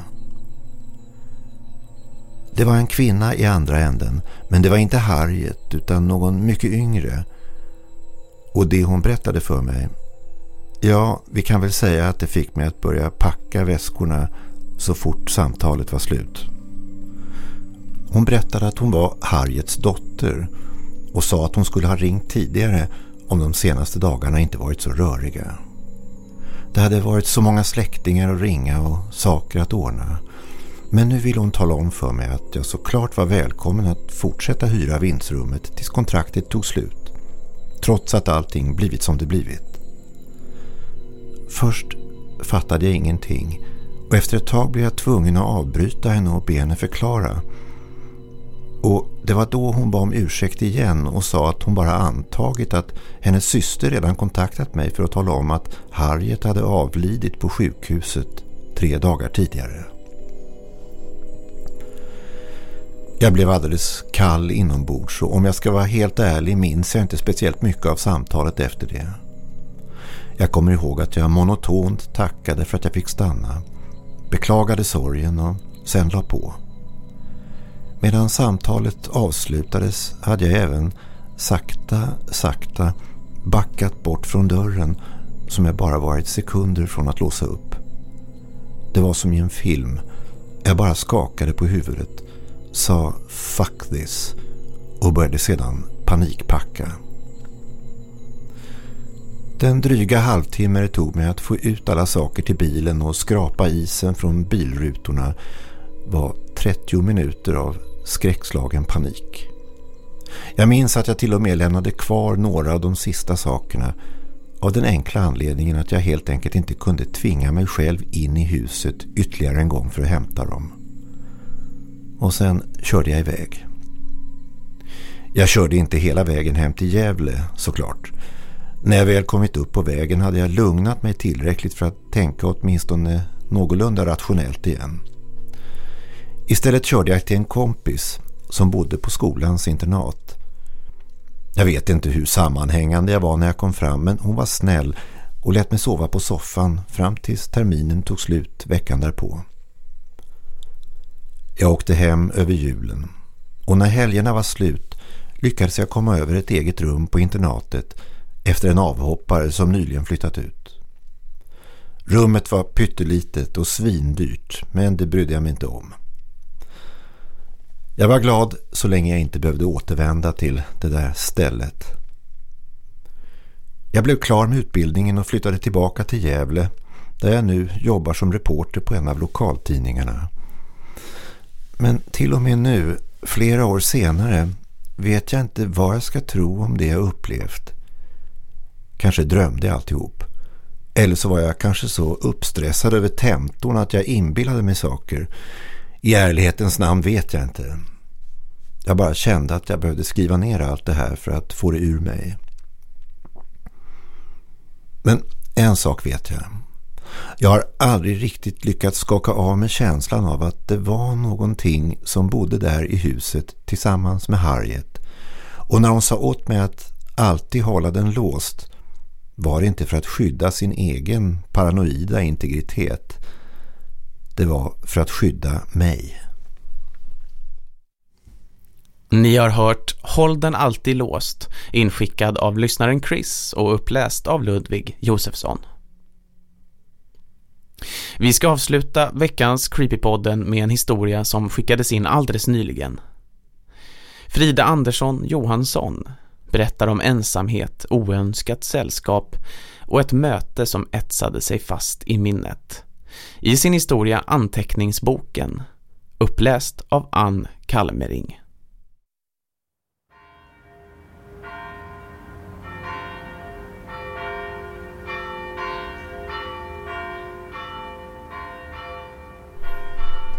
Det var en kvinna i andra änden men det var inte Harriet utan någon mycket yngre. Och det hon berättade för mig, ja vi kan väl säga att det fick mig att börja packa väskorna så fort samtalet var slut. Hon berättade att hon var Harriets dotter och sa att hon skulle ha ringt tidigare om de senaste dagarna inte varit så röriga. Det hade varit så många släktingar att ringa och saker att ordna. Men nu vill hon tala om för mig att jag såklart var välkommen att fortsätta hyra vindsrummet tills kontraktet tog slut. Trots att allting blivit som det blivit. Först fattade jag ingenting och efter ett tag blev jag tvungen att avbryta henne och be henne förklara- och det var då hon bad om ursäkt igen och sa att hon bara antagit att hennes syster redan kontaktat mig för att tala om att Harriet hade avlidit på sjukhuset tre dagar tidigare. Jag blev alldeles kall inombords och om jag ska vara helt ärlig minns jag inte speciellt mycket av samtalet efter det. Jag kommer ihåg att jag monotont tackade för att jag fick stanna, beklagade sorgen och sen la på. Medan samtalet avslutades hade jag även sakta, sakta backat bort från dörren som jag bara varit sekunder från att låsa upp. Det var som i en film. Jag bara skakade på huvudet, sa fuck this och började sedan panikpacka. Den dryga halvtimme det tog mig att få ut alla saker till bilen och skrapa isen från bilrutorna var 30 minuter av skräckslagen panik. Jag minns att jag till och med lämnade kvar några av de sista sakerna av den enkla anledningen att jag helt enkelt inte kunde tvinga mig själv in i huset ytterligare en gång för att hämta dem. Och sen körde jag iväg. Jag körde inte hela vägen hem till Gävle såklart. När jag väl kommit upp på vägen hade jag lugnat mig tillräckligt för att tänka åtminstone någorlunda rationellt igen. Istället körde jag till en kompis som bodde på skolans internat. Jag vet inte hur sammanhängande jag var när jag kom fram men hon var snäll och lät mig sova på soffan fram tills terminen tog slut veckan därpå. Jag åkte hem över julen och när helgerna var slut lyckades jag komma över ett eget rum på internatet efter en avhoppare som nyligen flyttat ut. Rummet var pyttelitet och svindyrt men det brydde jag mig inte om. Jag var glad så länge jag inte behövde återvända till det där stället. Jag blev klar med utbildningen och flyttade tillbaka till Gävle där jag nu jobbar som reporter på en av lokaltidningarna. Men till och med nu, flera år senare, vet jag inte vad jag ska tro om det jag upplevt. Kanske drömde jag alltihop. Eller så var jag kanske så uppstressad över tentorn att jag inbillade mig saker. I ärlighetens namn vet jag inte. Jag bara kände att jag behövde skriva ner allt det här för att få det ur mig. Men en sak vet jag. Jag har aldrig riktigt lyckats skaka av med känslan av att det var någonting som bodde där i huset tillsammans med Harriet. Och när hon sa åt mig att alltid hålla den låst var det inte för att skydda sin egen paranoida integritet. Det var för att skydda mig. Ni har hört Håll den alltid låst, inskickad av lyssnaren Chris och uppläst av Ludvig Josefsson. Vi ska avsluta veckans Creepypodden med en historia som skickades in alldeles nyligen. Frida Andersson Johansson berättar om ensamhet, oönskat sällskap och ett möte som etsade sig fast i minnet. I sin historia Anteckningsboken, uppläst av Ann Kalmering.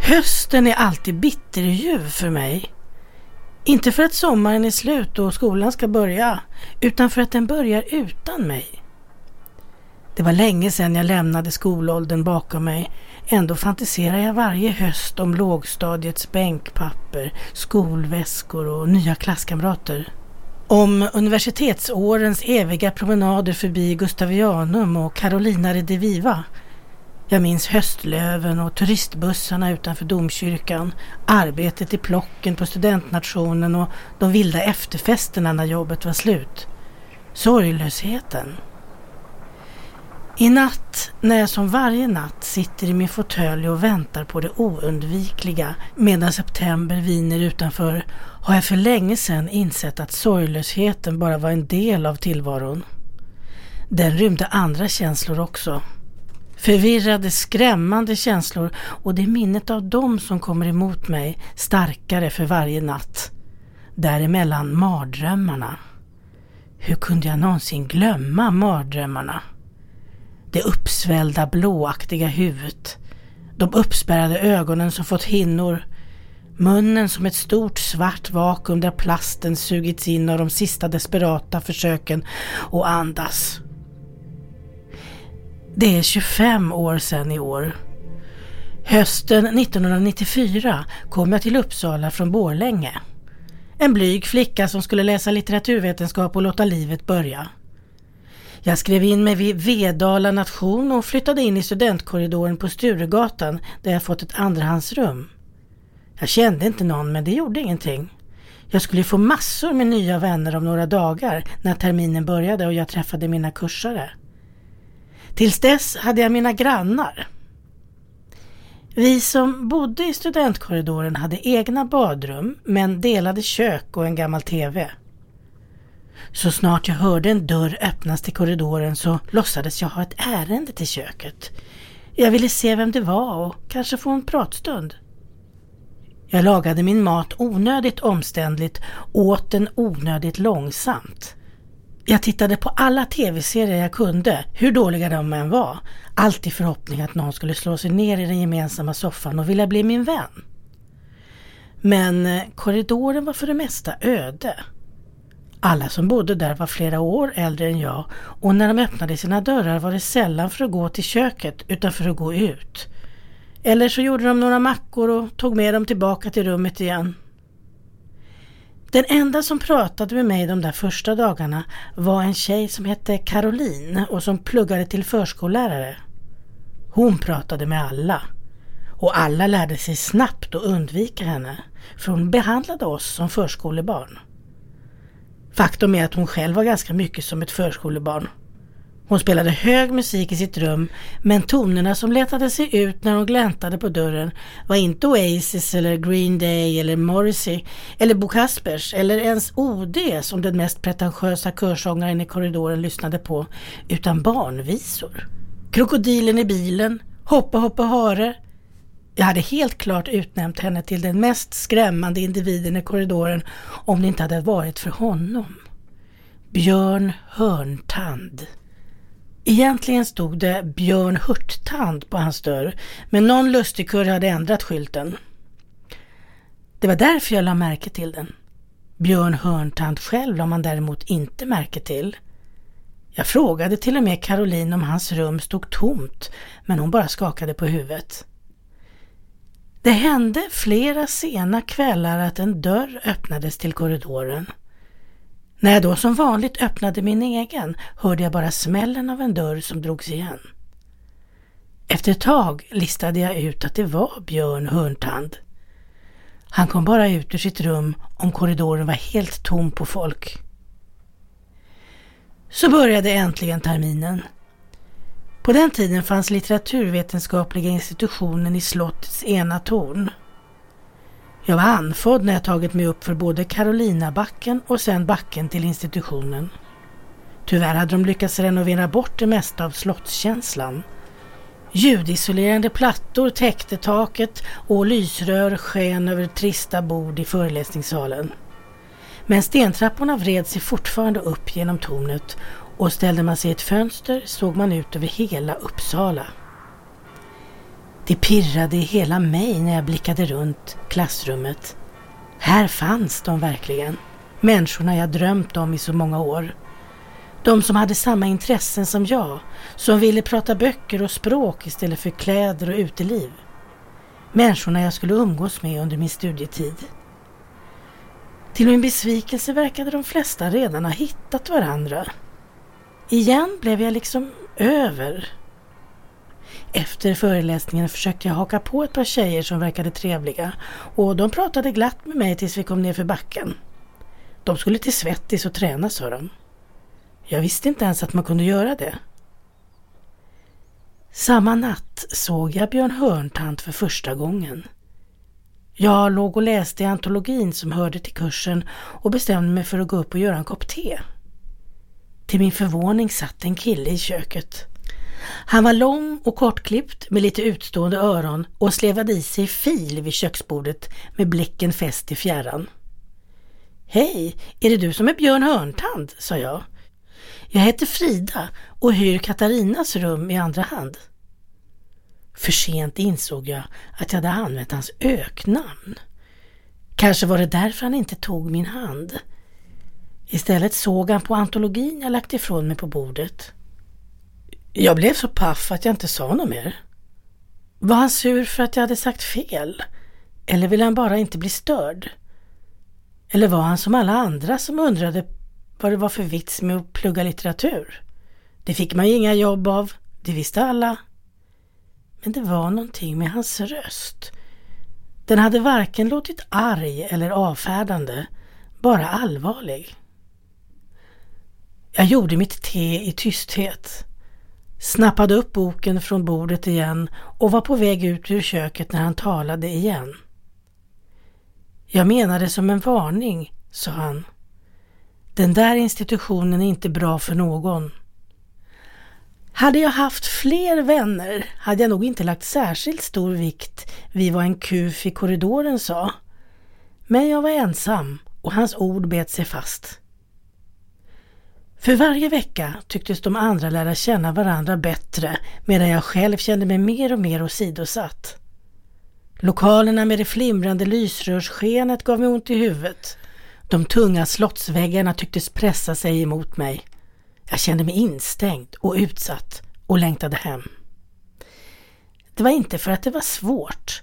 Hösten är alltid bitterljuv för mig. Inte för att sommaren är slut och skolan ska börja, utan för att den börjar utan mig. Det var länge sedan jag lämnade skolåldern bakom mig. Ändå fantiserar jag varje höst om lågstadiets bänkpapper, skolväskor och nya klasskamrater. Om universitetsårens eviga promenader förbi Gustavianum och Carolina Rediviva jag minns höstlöven och turistbussarna utanför domkyrkan, arbetet i plocken på studentnationen och de vilda efterfesterna när jobbet var slut. Sorglösheten. I natt, när jag som varje natt sitter i min fåtölj och väntar på det oundvikliga medan september viner utanför, har jag för länge sedan insett att sorglösheten bara var en del av tillvaron. Den rymde andra känslor också. Förvirrade, skrämmande känslor och det är minnet av dem som kommer emot mig starkare för varje natt. Däremellan mardrömmarna. Hur kunde jag någonsin glömma mardrömmarna? Det uppsvällda blåaktiga huvudet. De uppspärrade ögonen som fått hinnor. Munnen som ett stort svart vakuum där plasten sugits in av de sista desperata försöken att andas. Det är 25 år sedan i år. Hösten 1994 kom jag till Uppsala från Borlänge. En blyg flicka som skulle läsa litteraturvetenskap och låta livet börja. Jag skrev in mig vid Vedala nation och flyttade in i studentkorridoren på Sturegatan där jag fått ett andrahandsrum. Jag kände inte någon men det gjorde ingenting. Jag skulle få massor med nya vänner om några dagar när terminen började och jag träffade mina kursare. Tills dess hade jag mina grannar. Vi som bodde i studentkorridoren hade egna badrum men delade kök och en gammal TV. Så snart jag hörde en dörr öppnas till korridoren så låtsades jag ha ett ärende till köket. Jag ville se vem det var och kanske få en pratstund. Jag lagade min mat onödigt omständligt, åt den onödigt långsamt. Jag tittade på alla tv-serier jag kunde, hur dåliga de än var. Allt i förhoppning att någon skulle slå sig ner i den gemensamma soffan och vilja bli min vän. Men eh, korridoren var för det mesta öde. Alla som bodde där var flera år äldre än jag och när de öppnade sina dörrar var det sällan för att gå till köket utan för att gå ut. Eller så gjorde de några mackor och tog med dem tillbaka till rummet igen. Den enda som pratade med mig de där första dagarna var en tjej som hette Caroline och som pluggade till förskollärare. Hon pratade med alla och alla lärde sig snabbt att undvika henne för hon behandlade oss som förskolebarn. Faktum är att hon själv var ganska mycket som ett förskolebarn. Hon spelade hög musik i sitt rum men tonerna som letade sig ut när hon gläntade på dörren var inte Oasis eller Green Day eller Morrissey eller Bo Kaspers eller ens OD som den mest pretentiösa körsångaren i korridoren lyssnade på utan barnvisor. Krokodilen i bilen, Hoppa hoppa hare. Jag hade helt klart utnämnt henne till den mest skrämmande individen i korridoren om det inte hade varit för honom. Björn Hörntand. Egentligen stod det Björn Hurttand på hans dörr, men någon lustigkurre hade ändrat skylten. Det var därför jag la märke till den. Björn Hörntand själv la man däremot inte märke till. Jag frågade till och med Caroline om hans rum stod tomt, men hon bara skakade på huvudet. Det hände flera sena kvällar att en dörr öppnades till korridoren. När jag då som vanligt öppnade min egen hörde jag bara smällen av en dörr som drogs igen. Efter ett tag listade jag ut att det var Björn Hörntand. Han kom bara ut ur sitt rum om korridoren var helt tom på folk. Så började äntligen terminen. På den tiden fanns litteraturvetenskapliga institutionen i slottets ena torn. Jag var andfådd när jag tagit mig upp för både Karolinabacken och sen backen till institutionen. Tyvärr hade de lyckats renovera bort det mesta av slottskänslan. Ljudisolerande plattor täckte taket och lysrör sken över trista bord i föreläsningssalen. Men stentrapporna vred sig fortfarande upp genom tornet och ställde man sig i ett fönster såg man ut över hela Uppsala. Det pirrade i hela mig när jag blickade runt klassrummet. Här fanns de verkligen. Människorna jag drömt om i så många år. De som hade samma intressen som jag, som ville prata böcker och språk istället för kläder och uteliv. Människorna jag skulle umgås med under min studietid. Till min besvikelse verkade de flesta redan ha hittat varandra. Igen blev jag liksom över. Efter föreläsningen försökte jag haka på ett par tjejer som verkade trevliga och de pratade glatt med mig tills vi kom ner för backen. De skulle till Svettis och träna sa de. Jag visste inte ens att man kunde göra det. Samma natt såg jag Björn Hörntant för första gången. Jag låg och läste i antologin som hörde till kursen och bestämde mig för att gå upp och göra en kopp te. Till min förvåning satt en kille i köket. Han var lång och kortklippt med lite utstående öron och slevade i sig fil vid köksbordet med blicken fäst i fjärran. Hej, är det du som är Björn Hörntand? sa jag. Jag heter Frida och hyr Katarinas rum i andra hand. För sent insåg jag att jag hade använt hans öknamn. Kanske var det därför han inte tog min hand. Istället såg han på antologin jag lagt ifrån mig på bordet. Jag blev så paff att jag inte sa något mer. Var han sur för att jag hade sagt fel? Eller ville han bara inte bli störd? Eller var han som alla andra som undrade vad det var för vits med att plugga litteratur? Det fick man ju inga jobb av, det visste alla. Men det var någonting med hans röst. Den hade varken låtit arg eller avfärdande, bara allvarlig. Jag gjorde mitt te i tysthet, snappade upp boken från bordet igen och var på väg ut ur köket när han talade igen. Jag menade som en varning, sa han. Den där institutionen är inte bra för någon. Hade jag haft fler vänner hade jag nog inte lagt särskilt stor vikt vid vad en kuf i korridoren sa. Men jag var ensam och hans ord bet sig fast. För varje vecka tycktes de andra lära känna varandra bättre medan jag själv kände mig mer och mer åsidosatt. Lokalerna med det flimrande lysrörsskenet gav mig ont i huvudet. De tunga slottsväggarna tycktes pressa sig emot mig. Jag kände mig instängd och utsatt och längtade hem. Det var inte för att det var svårt.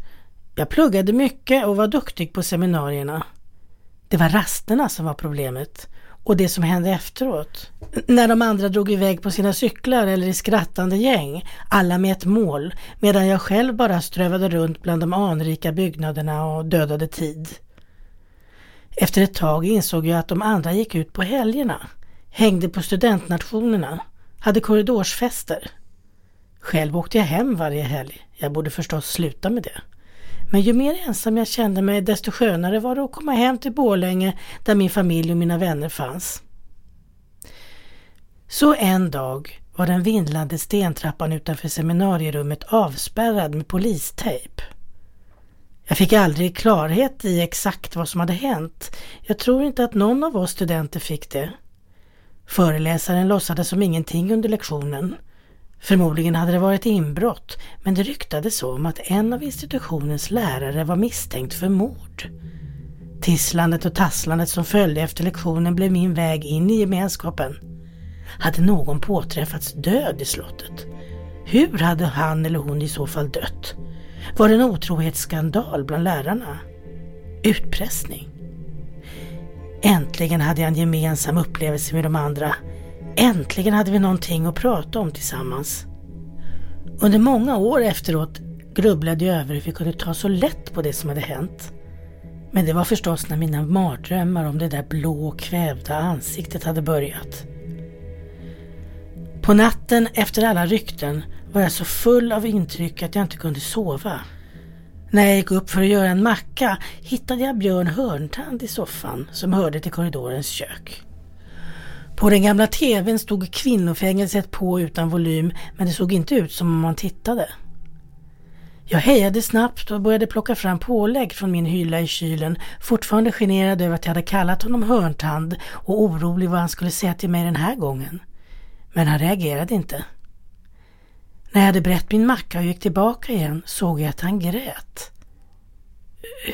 Jag pluggade mycket och var duktig på seminarierna. Det var rasterna som var problemet och det som hände efteråt. När de andra drog iväg på sina cyklar eller i skrattande gäng, alla med ett mål, medan jag själv bara strövade runt bland de anrika byggnaderna och dödade tid. Efter ett tag insåg jag att de andra gick ut på helgerna, hängde på studentnationerna, hade korridorsfester. Själv åkte jag hem varje helg. Jag borde förstås sluta med det. Men ju mer ensam jag kände mig desto skönare var det att komma hem till Borlänge där min familj och mina vänner fanns. Så en dag var den vindlande stentrappan utanför seminarierummet avspärrad med polistejp. Jag fick aldrig klarhet i exakt vad som hade hänt. Jag tror inte att någon av oss studenter fick det. Föreläsaren låtsades som ingenting under lektionen. Förmodligen hade det varit inbrott, men det ryktades om att en av institutionens lärare var misstänkt för mord. Tisslandet och tasslandet som följde efter lektionen blev min väg in i gemenskapen. Hade någon påträffats död i slottet? Hur hade han eller hon i så fall dött? Var det en otrohetsskandal bland lärarna? Utpressning? Äntligen hade jag en gemensam upplevelse med de andra. Äntligen hade vi någonting att prata om tillsammans. Under många år efteråt grubblade jag över hur vi kunde ta så lätt på det som hade hänt. Men det var förstås när mina mardrömmar om det där blå kvävda ansiktet hade börjat. På natten efter alla rykten var jag så full av intryck att jag inte kunde sova. När jag gick upp för att göra en macka hittade jag Björn Hörntand i soffan som hörde till korridorens kök. På den gamla tvn stod kvinnofängelset på utan volym men det såg inte ut som om man tittade. Jag hejade snabbt och började plocka fram pålägg från min hylla i kylen, fortfarande generad över att jag hade kallat honom hörntand och orolig vad han skulle säga till mig den här gången. Men han reagerade inte. När jag hade brett min macka och gick tillbaka igen såg jag att han grät.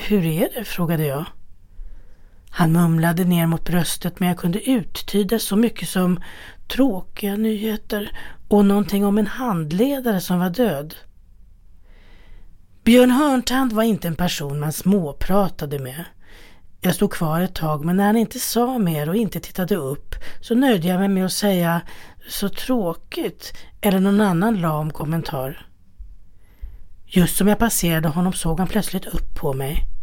Hur är det? frågade jag. Han mumlade ner mot bröstet men jag kunde uttyda så mycket som tråkiga nyheter och någonting om en handledare som var död. Björn Hörntand var inte en person man småpratade med. Jag stod kvar ett tag men när han inte sa mer och inte tittade upp så nöjde jag mig med att säga så tråkigt eller någon annan lam kommentar. Just som jag passerade honom såg han plötsligt upp på mig.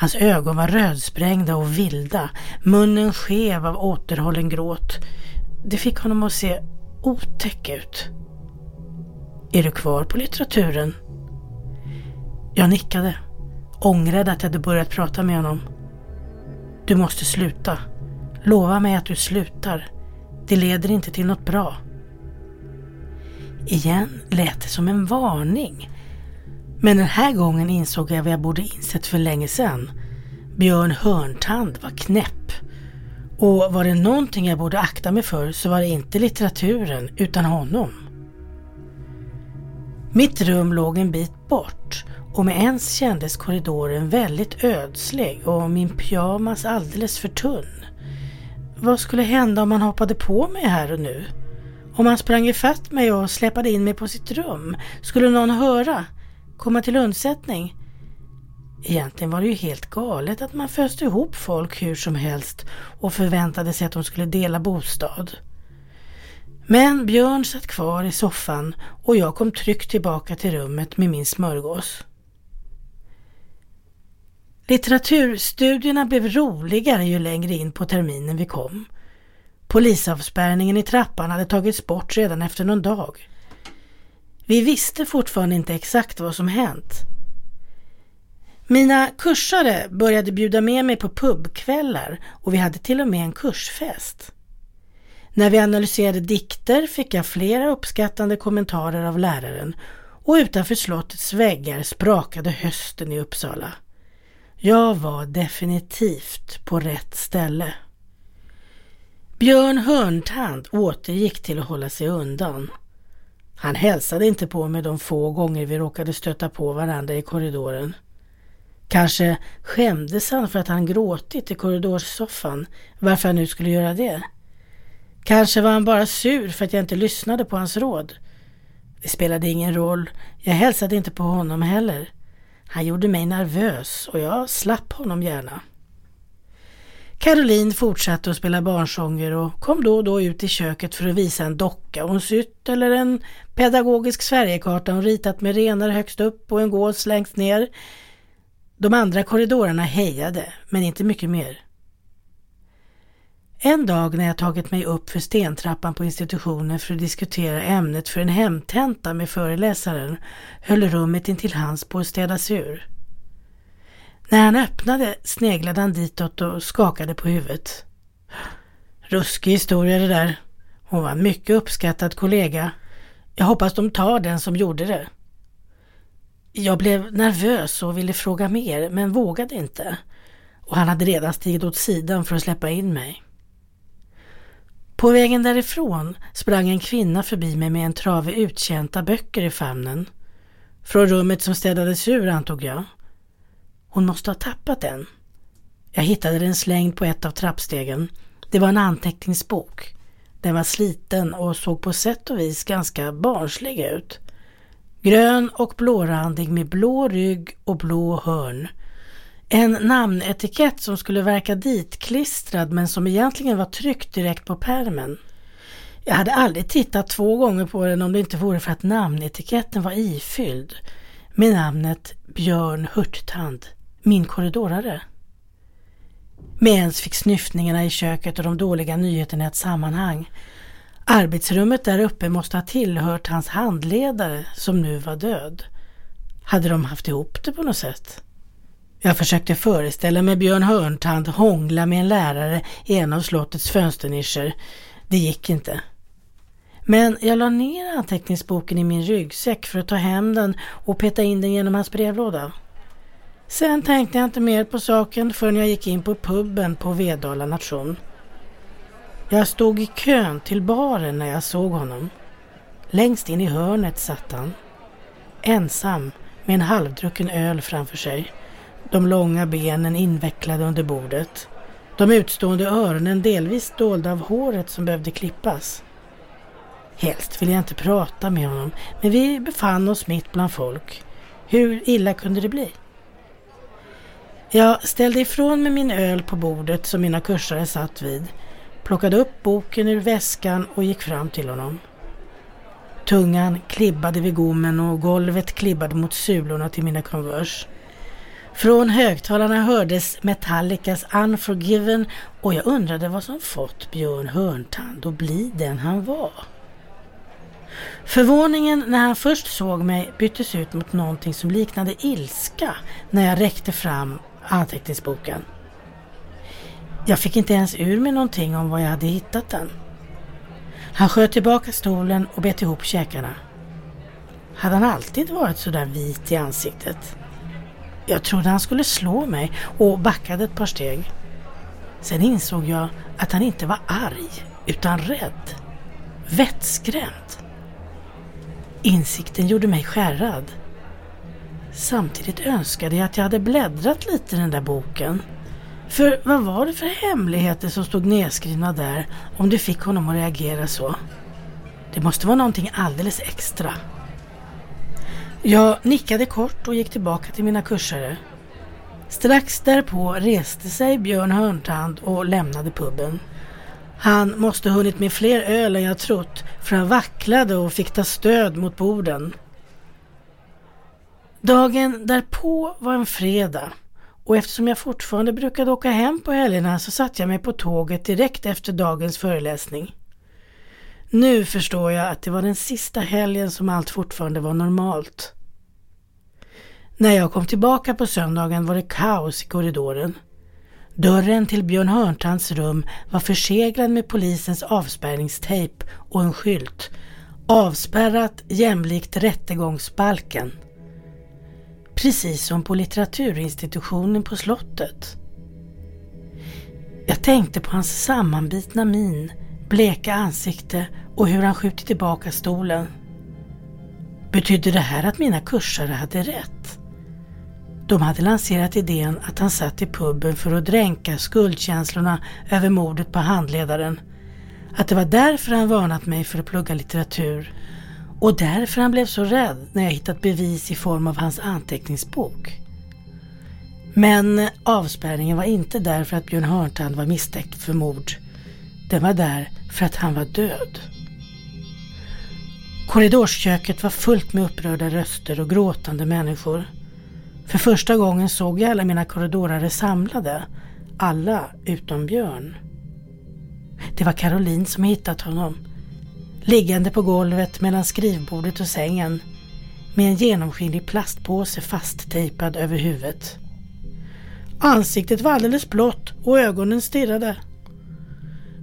Hans ögon var rödsprängda och vilda, munnen skev av återhållen gråt. Det fick honom att se otäck ut. Är du kvar på litteraturen? Jag nickade, ångrade att jag hade börjat prata med honom. Du måste sluta. Lova mig att du slutar. Det leder inte till något bra. Igen lät det som en varning. Men den här gången insåg jag vad jag borde insett för länge sedan. Björn Hörntand var knäpp. Och var det någonting jag borde akta mig för så var det inte litteraturen utan honom. Mitt rum låg en bit bort och med ens kändes korridoren väldigt ödslig och min pyjamas alldeles för tunn. Vad skulle hända om han hoppade på mig här och nu? Om han sprang ifatt mig och släpade in mig på sitt rum? Skulle någon höra? Komma till undsättning? Egentligen var det ju helt galet att man föste ihop folk hur som helst och förväntade sig att de skulle dela bostad. Men Björn satt kvar i soffan och jag kom tryggt tillbaka till rummet med min smörgås. Litteraturstudierna blev roligare ju längre in på terminen vi kom. Polisavspärrningen i trappan hade tagits bort redan efter någon dag. Vi visste fortfarande inte exakt vad som hänt. Mina kursare började bjuda med mig på pubkvällar och vi hade till och med en kursfest. När vi analyserade dikter fick jag flera uppskattande kommentarer av läraren och utanför slottets väggar sprakade hösten i Uppsala. Jag var definitivt på rätt ställe. Björn Hörntand återgick till att hålla sig undan. Han hälsade inte på mig de få gånger vi råkade stöta på varandra i korridoren. Kanske skämdes han för att han gråtit i korridorssoffan, varför han nu skulle göra det. Kanske var han bara sur för att jag inte lyssnade på hans råd. Det spelade ingen roll, jag hälsade inte på honom heller. Han gjorde mig nervös och jag slapp honom gärna. Caroline fortsatte att spela barnsånger och kom då och då ut i köket för att visa en docka hon sytt eller en pedagogisk Sverigekarta hon ritat med renar högst upp och en gås längst ner. De andra korridorerna hejade, men inte mycket mer. En dag när jag tagit mig upp för stentrappan på institutionen för att diskutera ämnet för en hemtenta med föreläsaren höll rummet intill hans på att städas ur. När han öppnade sneglade han ditåt och skakade på huvudet. Ruskig historia det där. Hon var en mycket uppskattad kollega. Jag hoppas de tar den som gjorde det. Jag blev nervös och ville fråga mer men vågade inte. Och han hade redan stigit åt sidan för att släppa in mig. På vägen därifrån sprang en kvinna förbi mig med en trave uttjänta böcker i famnen. Från rummet som städades ur antog jag. Hon måste ha tappat den. Jag hittade den slängd på ett av trappstegen. Det var en anteckningsbok. Den var sliten och såg på sätt och vis ganska barnslig ut. Grön och blårandig med blå rygg och blå hörn. En namnetikett som skulle verka ditklistrad men som egentligen var tryckt direkt på pärmen. Jag hade aldrig tittat två gånger på den om det inte vore för att namnetiketten var ifylld med namnet Björn Hurttand, min korridorare. Med ens fick snyftningarna i köket och de dåliga nyheterna ett sammanhang. Arbetsrummet där uppe måste ha tillhört hans handledare som nu var död. Hade de haft ihop det på något sätt? Jag försökte föreställa mig Björn Hörntand hångla med en lärare i en av slottets fönsternischer. Det gick inte. Men jag la ner anteckningsboken i min ryggsäck för att ta hem den och peta in den genom hans brevlåda. Sen tänkte jag inte mer på saken förrän jag gick in på puben på Vedala nation. Jag stod i kön till baren när jag såg honom. Längst in i hörnet satt han. Ensam med en halvdrucken öl framför sig. De långa benen invecklade under bordet. De utstående öronen delvis dolda av håret som behövde klippas. Helst ville jag inte prata med honom, men vi befann oss mitt bland folk. Hur illa kunde det bli? Jag ställde ifrån mig min öl på bordet som mina kursare satt vid, plockade upp boken ur väskan och gick fram till honom. Tungan klibbade vid gommen och golvet klibbade mot sulorna till mina Converse. Från högtalarna hördes Metallicas Unforgiven och jag undrade vad som fått Björn Hörntand att bli den han var. Förvåningen när han först såg mig byttes ut mot någonting som liknade ilska när jag räckte fram anteckningsboken. Jag fick inte ens ur mig någonting om var jag hade hittat den. Han sköt tillbaka stolen och bet ihop käkarna. Hade han alltid varit så där vit i ansiktet? Jag trodde han skulle slå mig och backade ett par steg. Sen insåg jag att han inte var arg utan rädd. Vettskrämd. Insikten gjorde mig skärrad. Samtidigt önskade jag att jag hade bläddrat lite i den där boken. För vad var det för hemligheter som stod nedskrivna där om det fick honom att reagera så? Det måste vara någonting alldeles extra. Jag nickade kort och gick tillbaka till mina kursare. Strax därpå reste sig Björn Hörntand och lämnade puben. Han måste ha hunnit med fler öl än jag trott för han vacklade och fick ta stöd mot borden. Dagen därpå var en fredag och eftersom jag fortfarande brukade åka hem på helgerna så satte jag mig på tåget direkt efter dagens föreläsning. Nu förstår jag att det var den sista helgen som allt fortfarande var normalt. När jag kom tillbaka på söndagen var det kaos i korridoren. Dörren till Björn Hörntrands rum var förseglad med polisens avspärrningstejp och en skylt. Avspärrat jämlikt rättegångsbalken. Precis som på litteraturinstitutionen på slottet. Jag tänkte på hans sammanbitna min, bleka ansikte och hur han skjutit tillbaka stolen. Betydde det här att mina kursare hade rätt? De hade lanserat idén att han satt i puben för att dränka skuldkänslorna över mordet på handledaren. Att det var därför han varnat mig för att plugga litteratur och därför han blev så rädd när jag hittat bevis i form av hans anteckningsbok. Men avspärrningen var inte där för att Björn Hörntand var misstänkt för mord. Den var där för att han var död. Korridorsköket var fullt med upprörda röster och gråtande människor. För första gången såg jag alla mina korridorare samlade. Alla utom Björn. Det var Caroline som hittat honom. Liggande på golvet mellan skrivbordet och sängen. Med en genomskinlig plastpåse fasttejpad över huvudet. Ansiktet var alldeles blått och ögonen stirrade.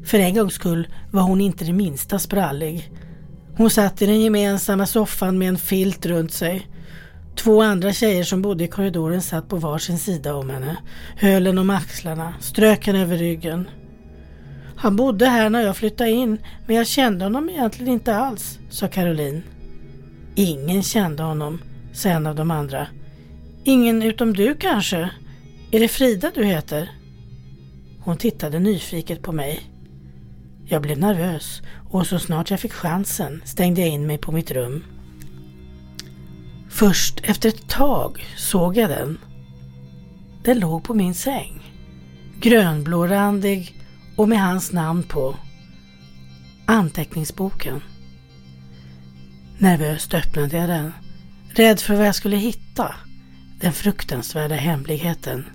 För en gångs skull var hon inte det minsta sprallig. Hon satt i den gemensamma soffan med en filt runt sig. Två andra tjejer som bodde i korridoren satt på varsin sida om henne, höll henne om axlarna, strök henne över ryggen. Han bodde här när jag flyttade in, men jag kände honom egentligen inte alls, sa Caroline. Ingen kände honom, sa en av de andra. Ingen utom du kanske? Är det Frida du heter? Hon tittade nyfiket på mig. Jag blev nervös och så snart jag fick chansen stängde jag in mig på mitt rum. Först efter ett tag såg jag den. Den låg på min säng. Grönblårandig och med hans namn på. Anteckningsboken. Nervöst öppnade jag den. Rädd för vad jag skulle hitta. Den fruktansvärda hemligheten.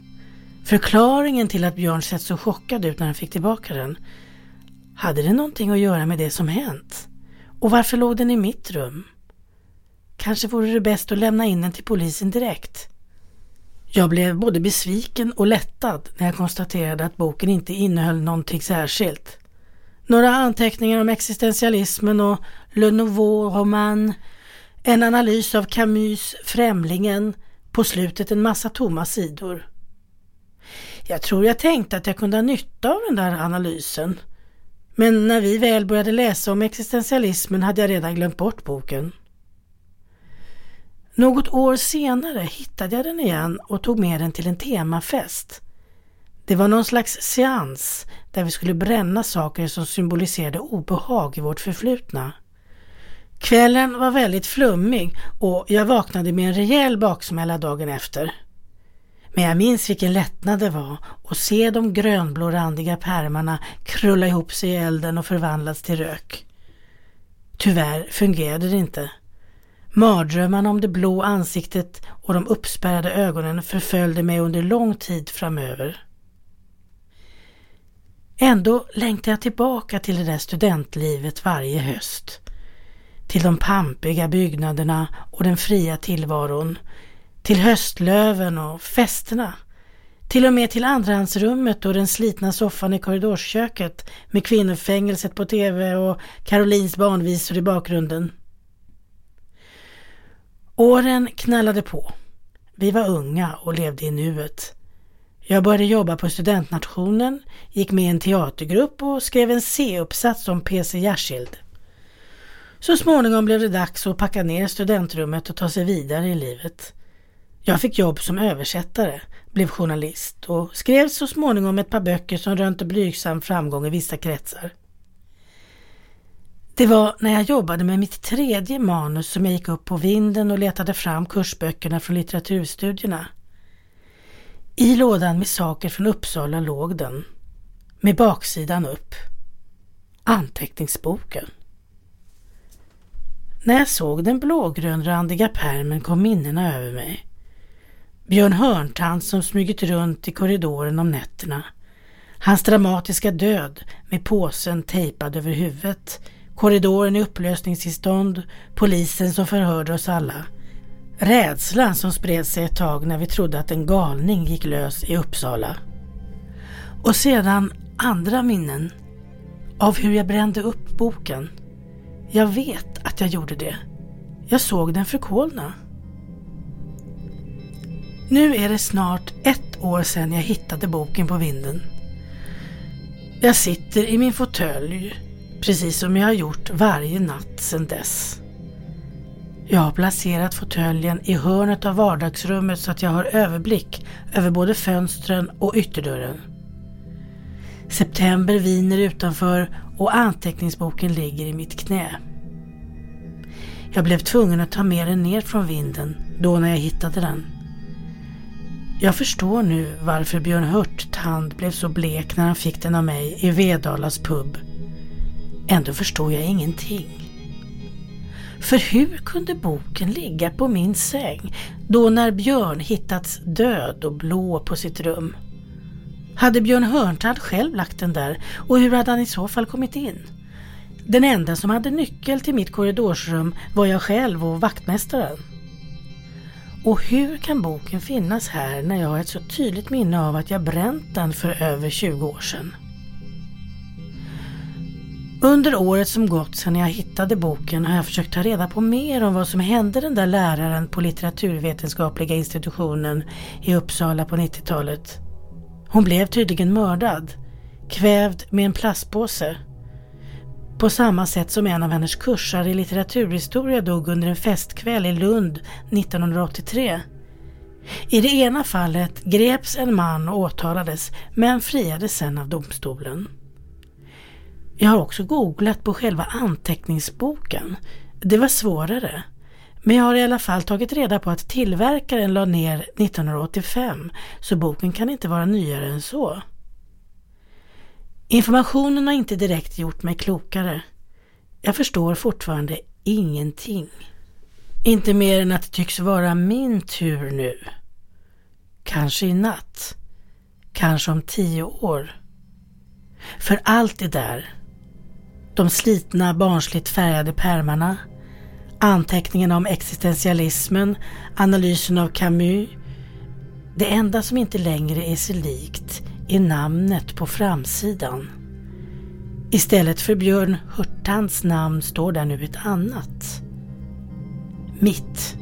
Förklaringen till att Björn sett så chockad ut när han fick tillbaka den. Hade det någonting att göra med det som hänt? Och varför låg den i mitt rum? Kanske vore det bäst att lämna in den till polisen direkt. Jag blev både besviken och lättad när jag konstaterade att boken inte innehöll någonting särskilt. Några anteckningar om existentialismen och Le Nouveau Roman, en analys av Camus Främlingen, på slutet en massa tomma sidor. Jag tror jag tänkte att jag kunde ha nytta av den där analysen. Men när vi väl började läsa om existentialismen hade jag redan glömt bort boken. Något år senare hittade jag den igen och tog med den till en temafest. Det var någon slags seans där vi skulle bränna saker som symboliserade obehag i vårt förflutna. Kvällen var väldigt flummig och jag vaknade med en rejäl baksmälla dagen efter. Men jag minns vilken lättnad det var att se de grönblå randiga pärmarna krulla ihop sig i elden och förvandlas till rök. Tyvärr fungerade det inte. Mardrömmarna om det blå ansiktet och de uppspärrade ögonen förföljde mig under lång tid framöver. Ändå längtar jag tillbaka till det där studentlivet varje höst. Till de pampiga byggnaderna och den fria tillvaron. Till höstlöven och festerna. Till och med till andrahandsrummet och den slitna soffan i korridorsköket med kvinnofängelset på tv och Karolins barnvisor i bakgrunden. Åren knallade på. Vi var unga och levde i nuet. Jag började jobba på studentnationen, gick med i en teatergrupp och skrev en C-uppsats om PC Jersild. Så småningom blev det dags att packa ner studentrummet och ta sig vidare i livet. Jag fick jobb som översättare, blev journalist och skrev så småningom ett par böcker som rönte blygsam framgång i vissa kretsar. Det var när jag jobbade med mitt tredje manus som jag gick upp på vinden och letade fram kursböckerna från litteraturstudierna. I lådan med saker från Uppsala låg den, med baksidan upp. Anteckningsboken. När jag såg den blågrönrandiga pärmen kom minnena över mig. Björn Hörntand som smugit runt i korridoren om nätterna. Hans dramatiska död med påsen tejpad över huvudet korridoren i upplösningstillstånd, polisen som förhörde oss alla. Rädslan som spred sig ett tag när vi trodde att en galning gick lös i Uppsala. Och sedan andra minnen av hur jag brände upp boken. Jag vet att jag gjorde det. Jag såg den förkolna. Nu är det snart ett år sedan jag hittade boken på vinden. Jag sitter i min fåtölj Precis som jag har gjort varje natt sedan dess. Jag har placerat fåtöljen i hörnet av vardagsrummet så att jag har överblick över både fönstren och ytterdörren. September viner utanför och anteckningsboken ligger i mitt knä. Jag blev tvungen att ta med den ner från vinden då när jag hittade den. Jag förstår nu varför Björn Hurt tand blev så blek när han fick den av mig i Vedalas pub. Ändå förstår jag ingenting. För hur kunde boken ligga på min säng då när Björn hittats död och blå på sitt rum? Hade Björn Hörntand själv lagt den där och hur hade han i så fall kommit in? Den enda som hade nyckel till mitt korridorsrum var jag själv och vaktmästaren. Och hur kan boken finnas här när jag har ett så tydligt minne av att jag bränt den för över 20 år sedan? Under året som gått sedan jag hittade boken har jag försökt ta reda på mer om vad som hände den där läraren på litteraturvetenskapliga institutionen i Uppsala på 90-talet. Hon blev tydligen mördad, kvävd med en plastpåse. På samma sätt som en av hennes kursar i litteraturhistoria dog under en festkväll i Lund 1983. I det ena fallet greps en man och åtalades men friades sen av domstolen. Jag har också googlat på själva anteckningsboken. Det var svårare. Men jag har i alla fall tagit reda på att tillverkaren la ner 1985 så boken kan inte vara nyare än så. Informationen har inte direkt gjort mig klokare. Jag förstår fortfarande ingenting. Inte mer än att det tycks vara min tur nu. Kanske i natt. Kanske om tio år. För allt det där. De slitna barnsligt färgade pärmarna. Anteckningarna om existentialismen. Analysen av Camus. Det enda som inte längre är sig likt är namnet på framsidan. Istället för Björn Hurtans namn står där nu ett annat. Mitt.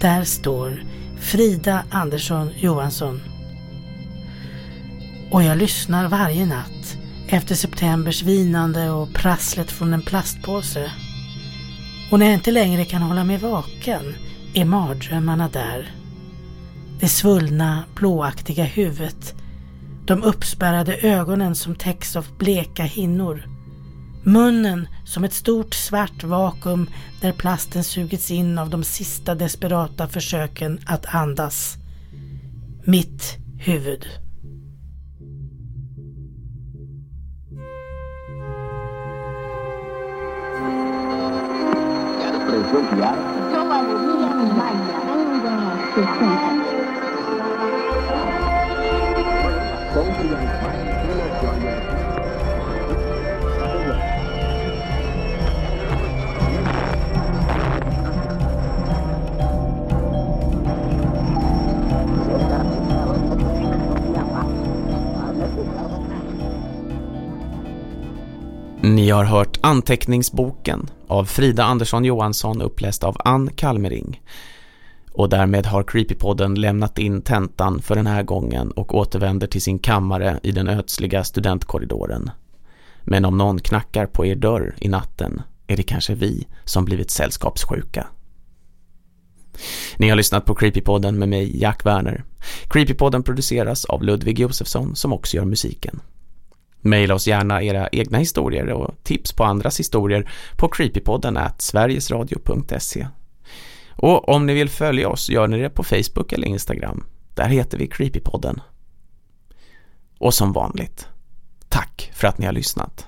Där står Frida Andersson Johansson. Och jag lyssnar varje natt efter septembers vinande och prasslet från en plastpåse. Och när jag inte längre kan hålla mig vaken är mardrömmarna där. Det svullna, blåaktiga huvudet de uppspärrade ögonen som täcks av bleka hinnor. Munnen som ett stort svart vakuum där plasten sugits in av de sista desperata försöken att andas. Mitt huvud. Yo valería mi Ni har hört Anteckningsboken av Frida Andersson Johansson uppläst av Ann Kalmering. Och därmed har Creepypodden lämnat in tentan för den här gången och återvänder till sin kammare i den ödsliga studentkorridoren. Men om någon knackar på er dörr i natten är det kanske vi som blivit sällskapssjuka. Ni har lyssnat på Creepypodden med mig, Jack Werner. Creepypodden produceras av Ludvig Josefsson som också gör musiken. Maila oss gärna era egna historier och tips på andras historier på creepypodden at sverigesradio.se. Och om ni vill följa oss gör ni det på Facebook eller Instagram. Där heter vi Creepypodden. Och som vanligt, tack för att ni har lyssnat.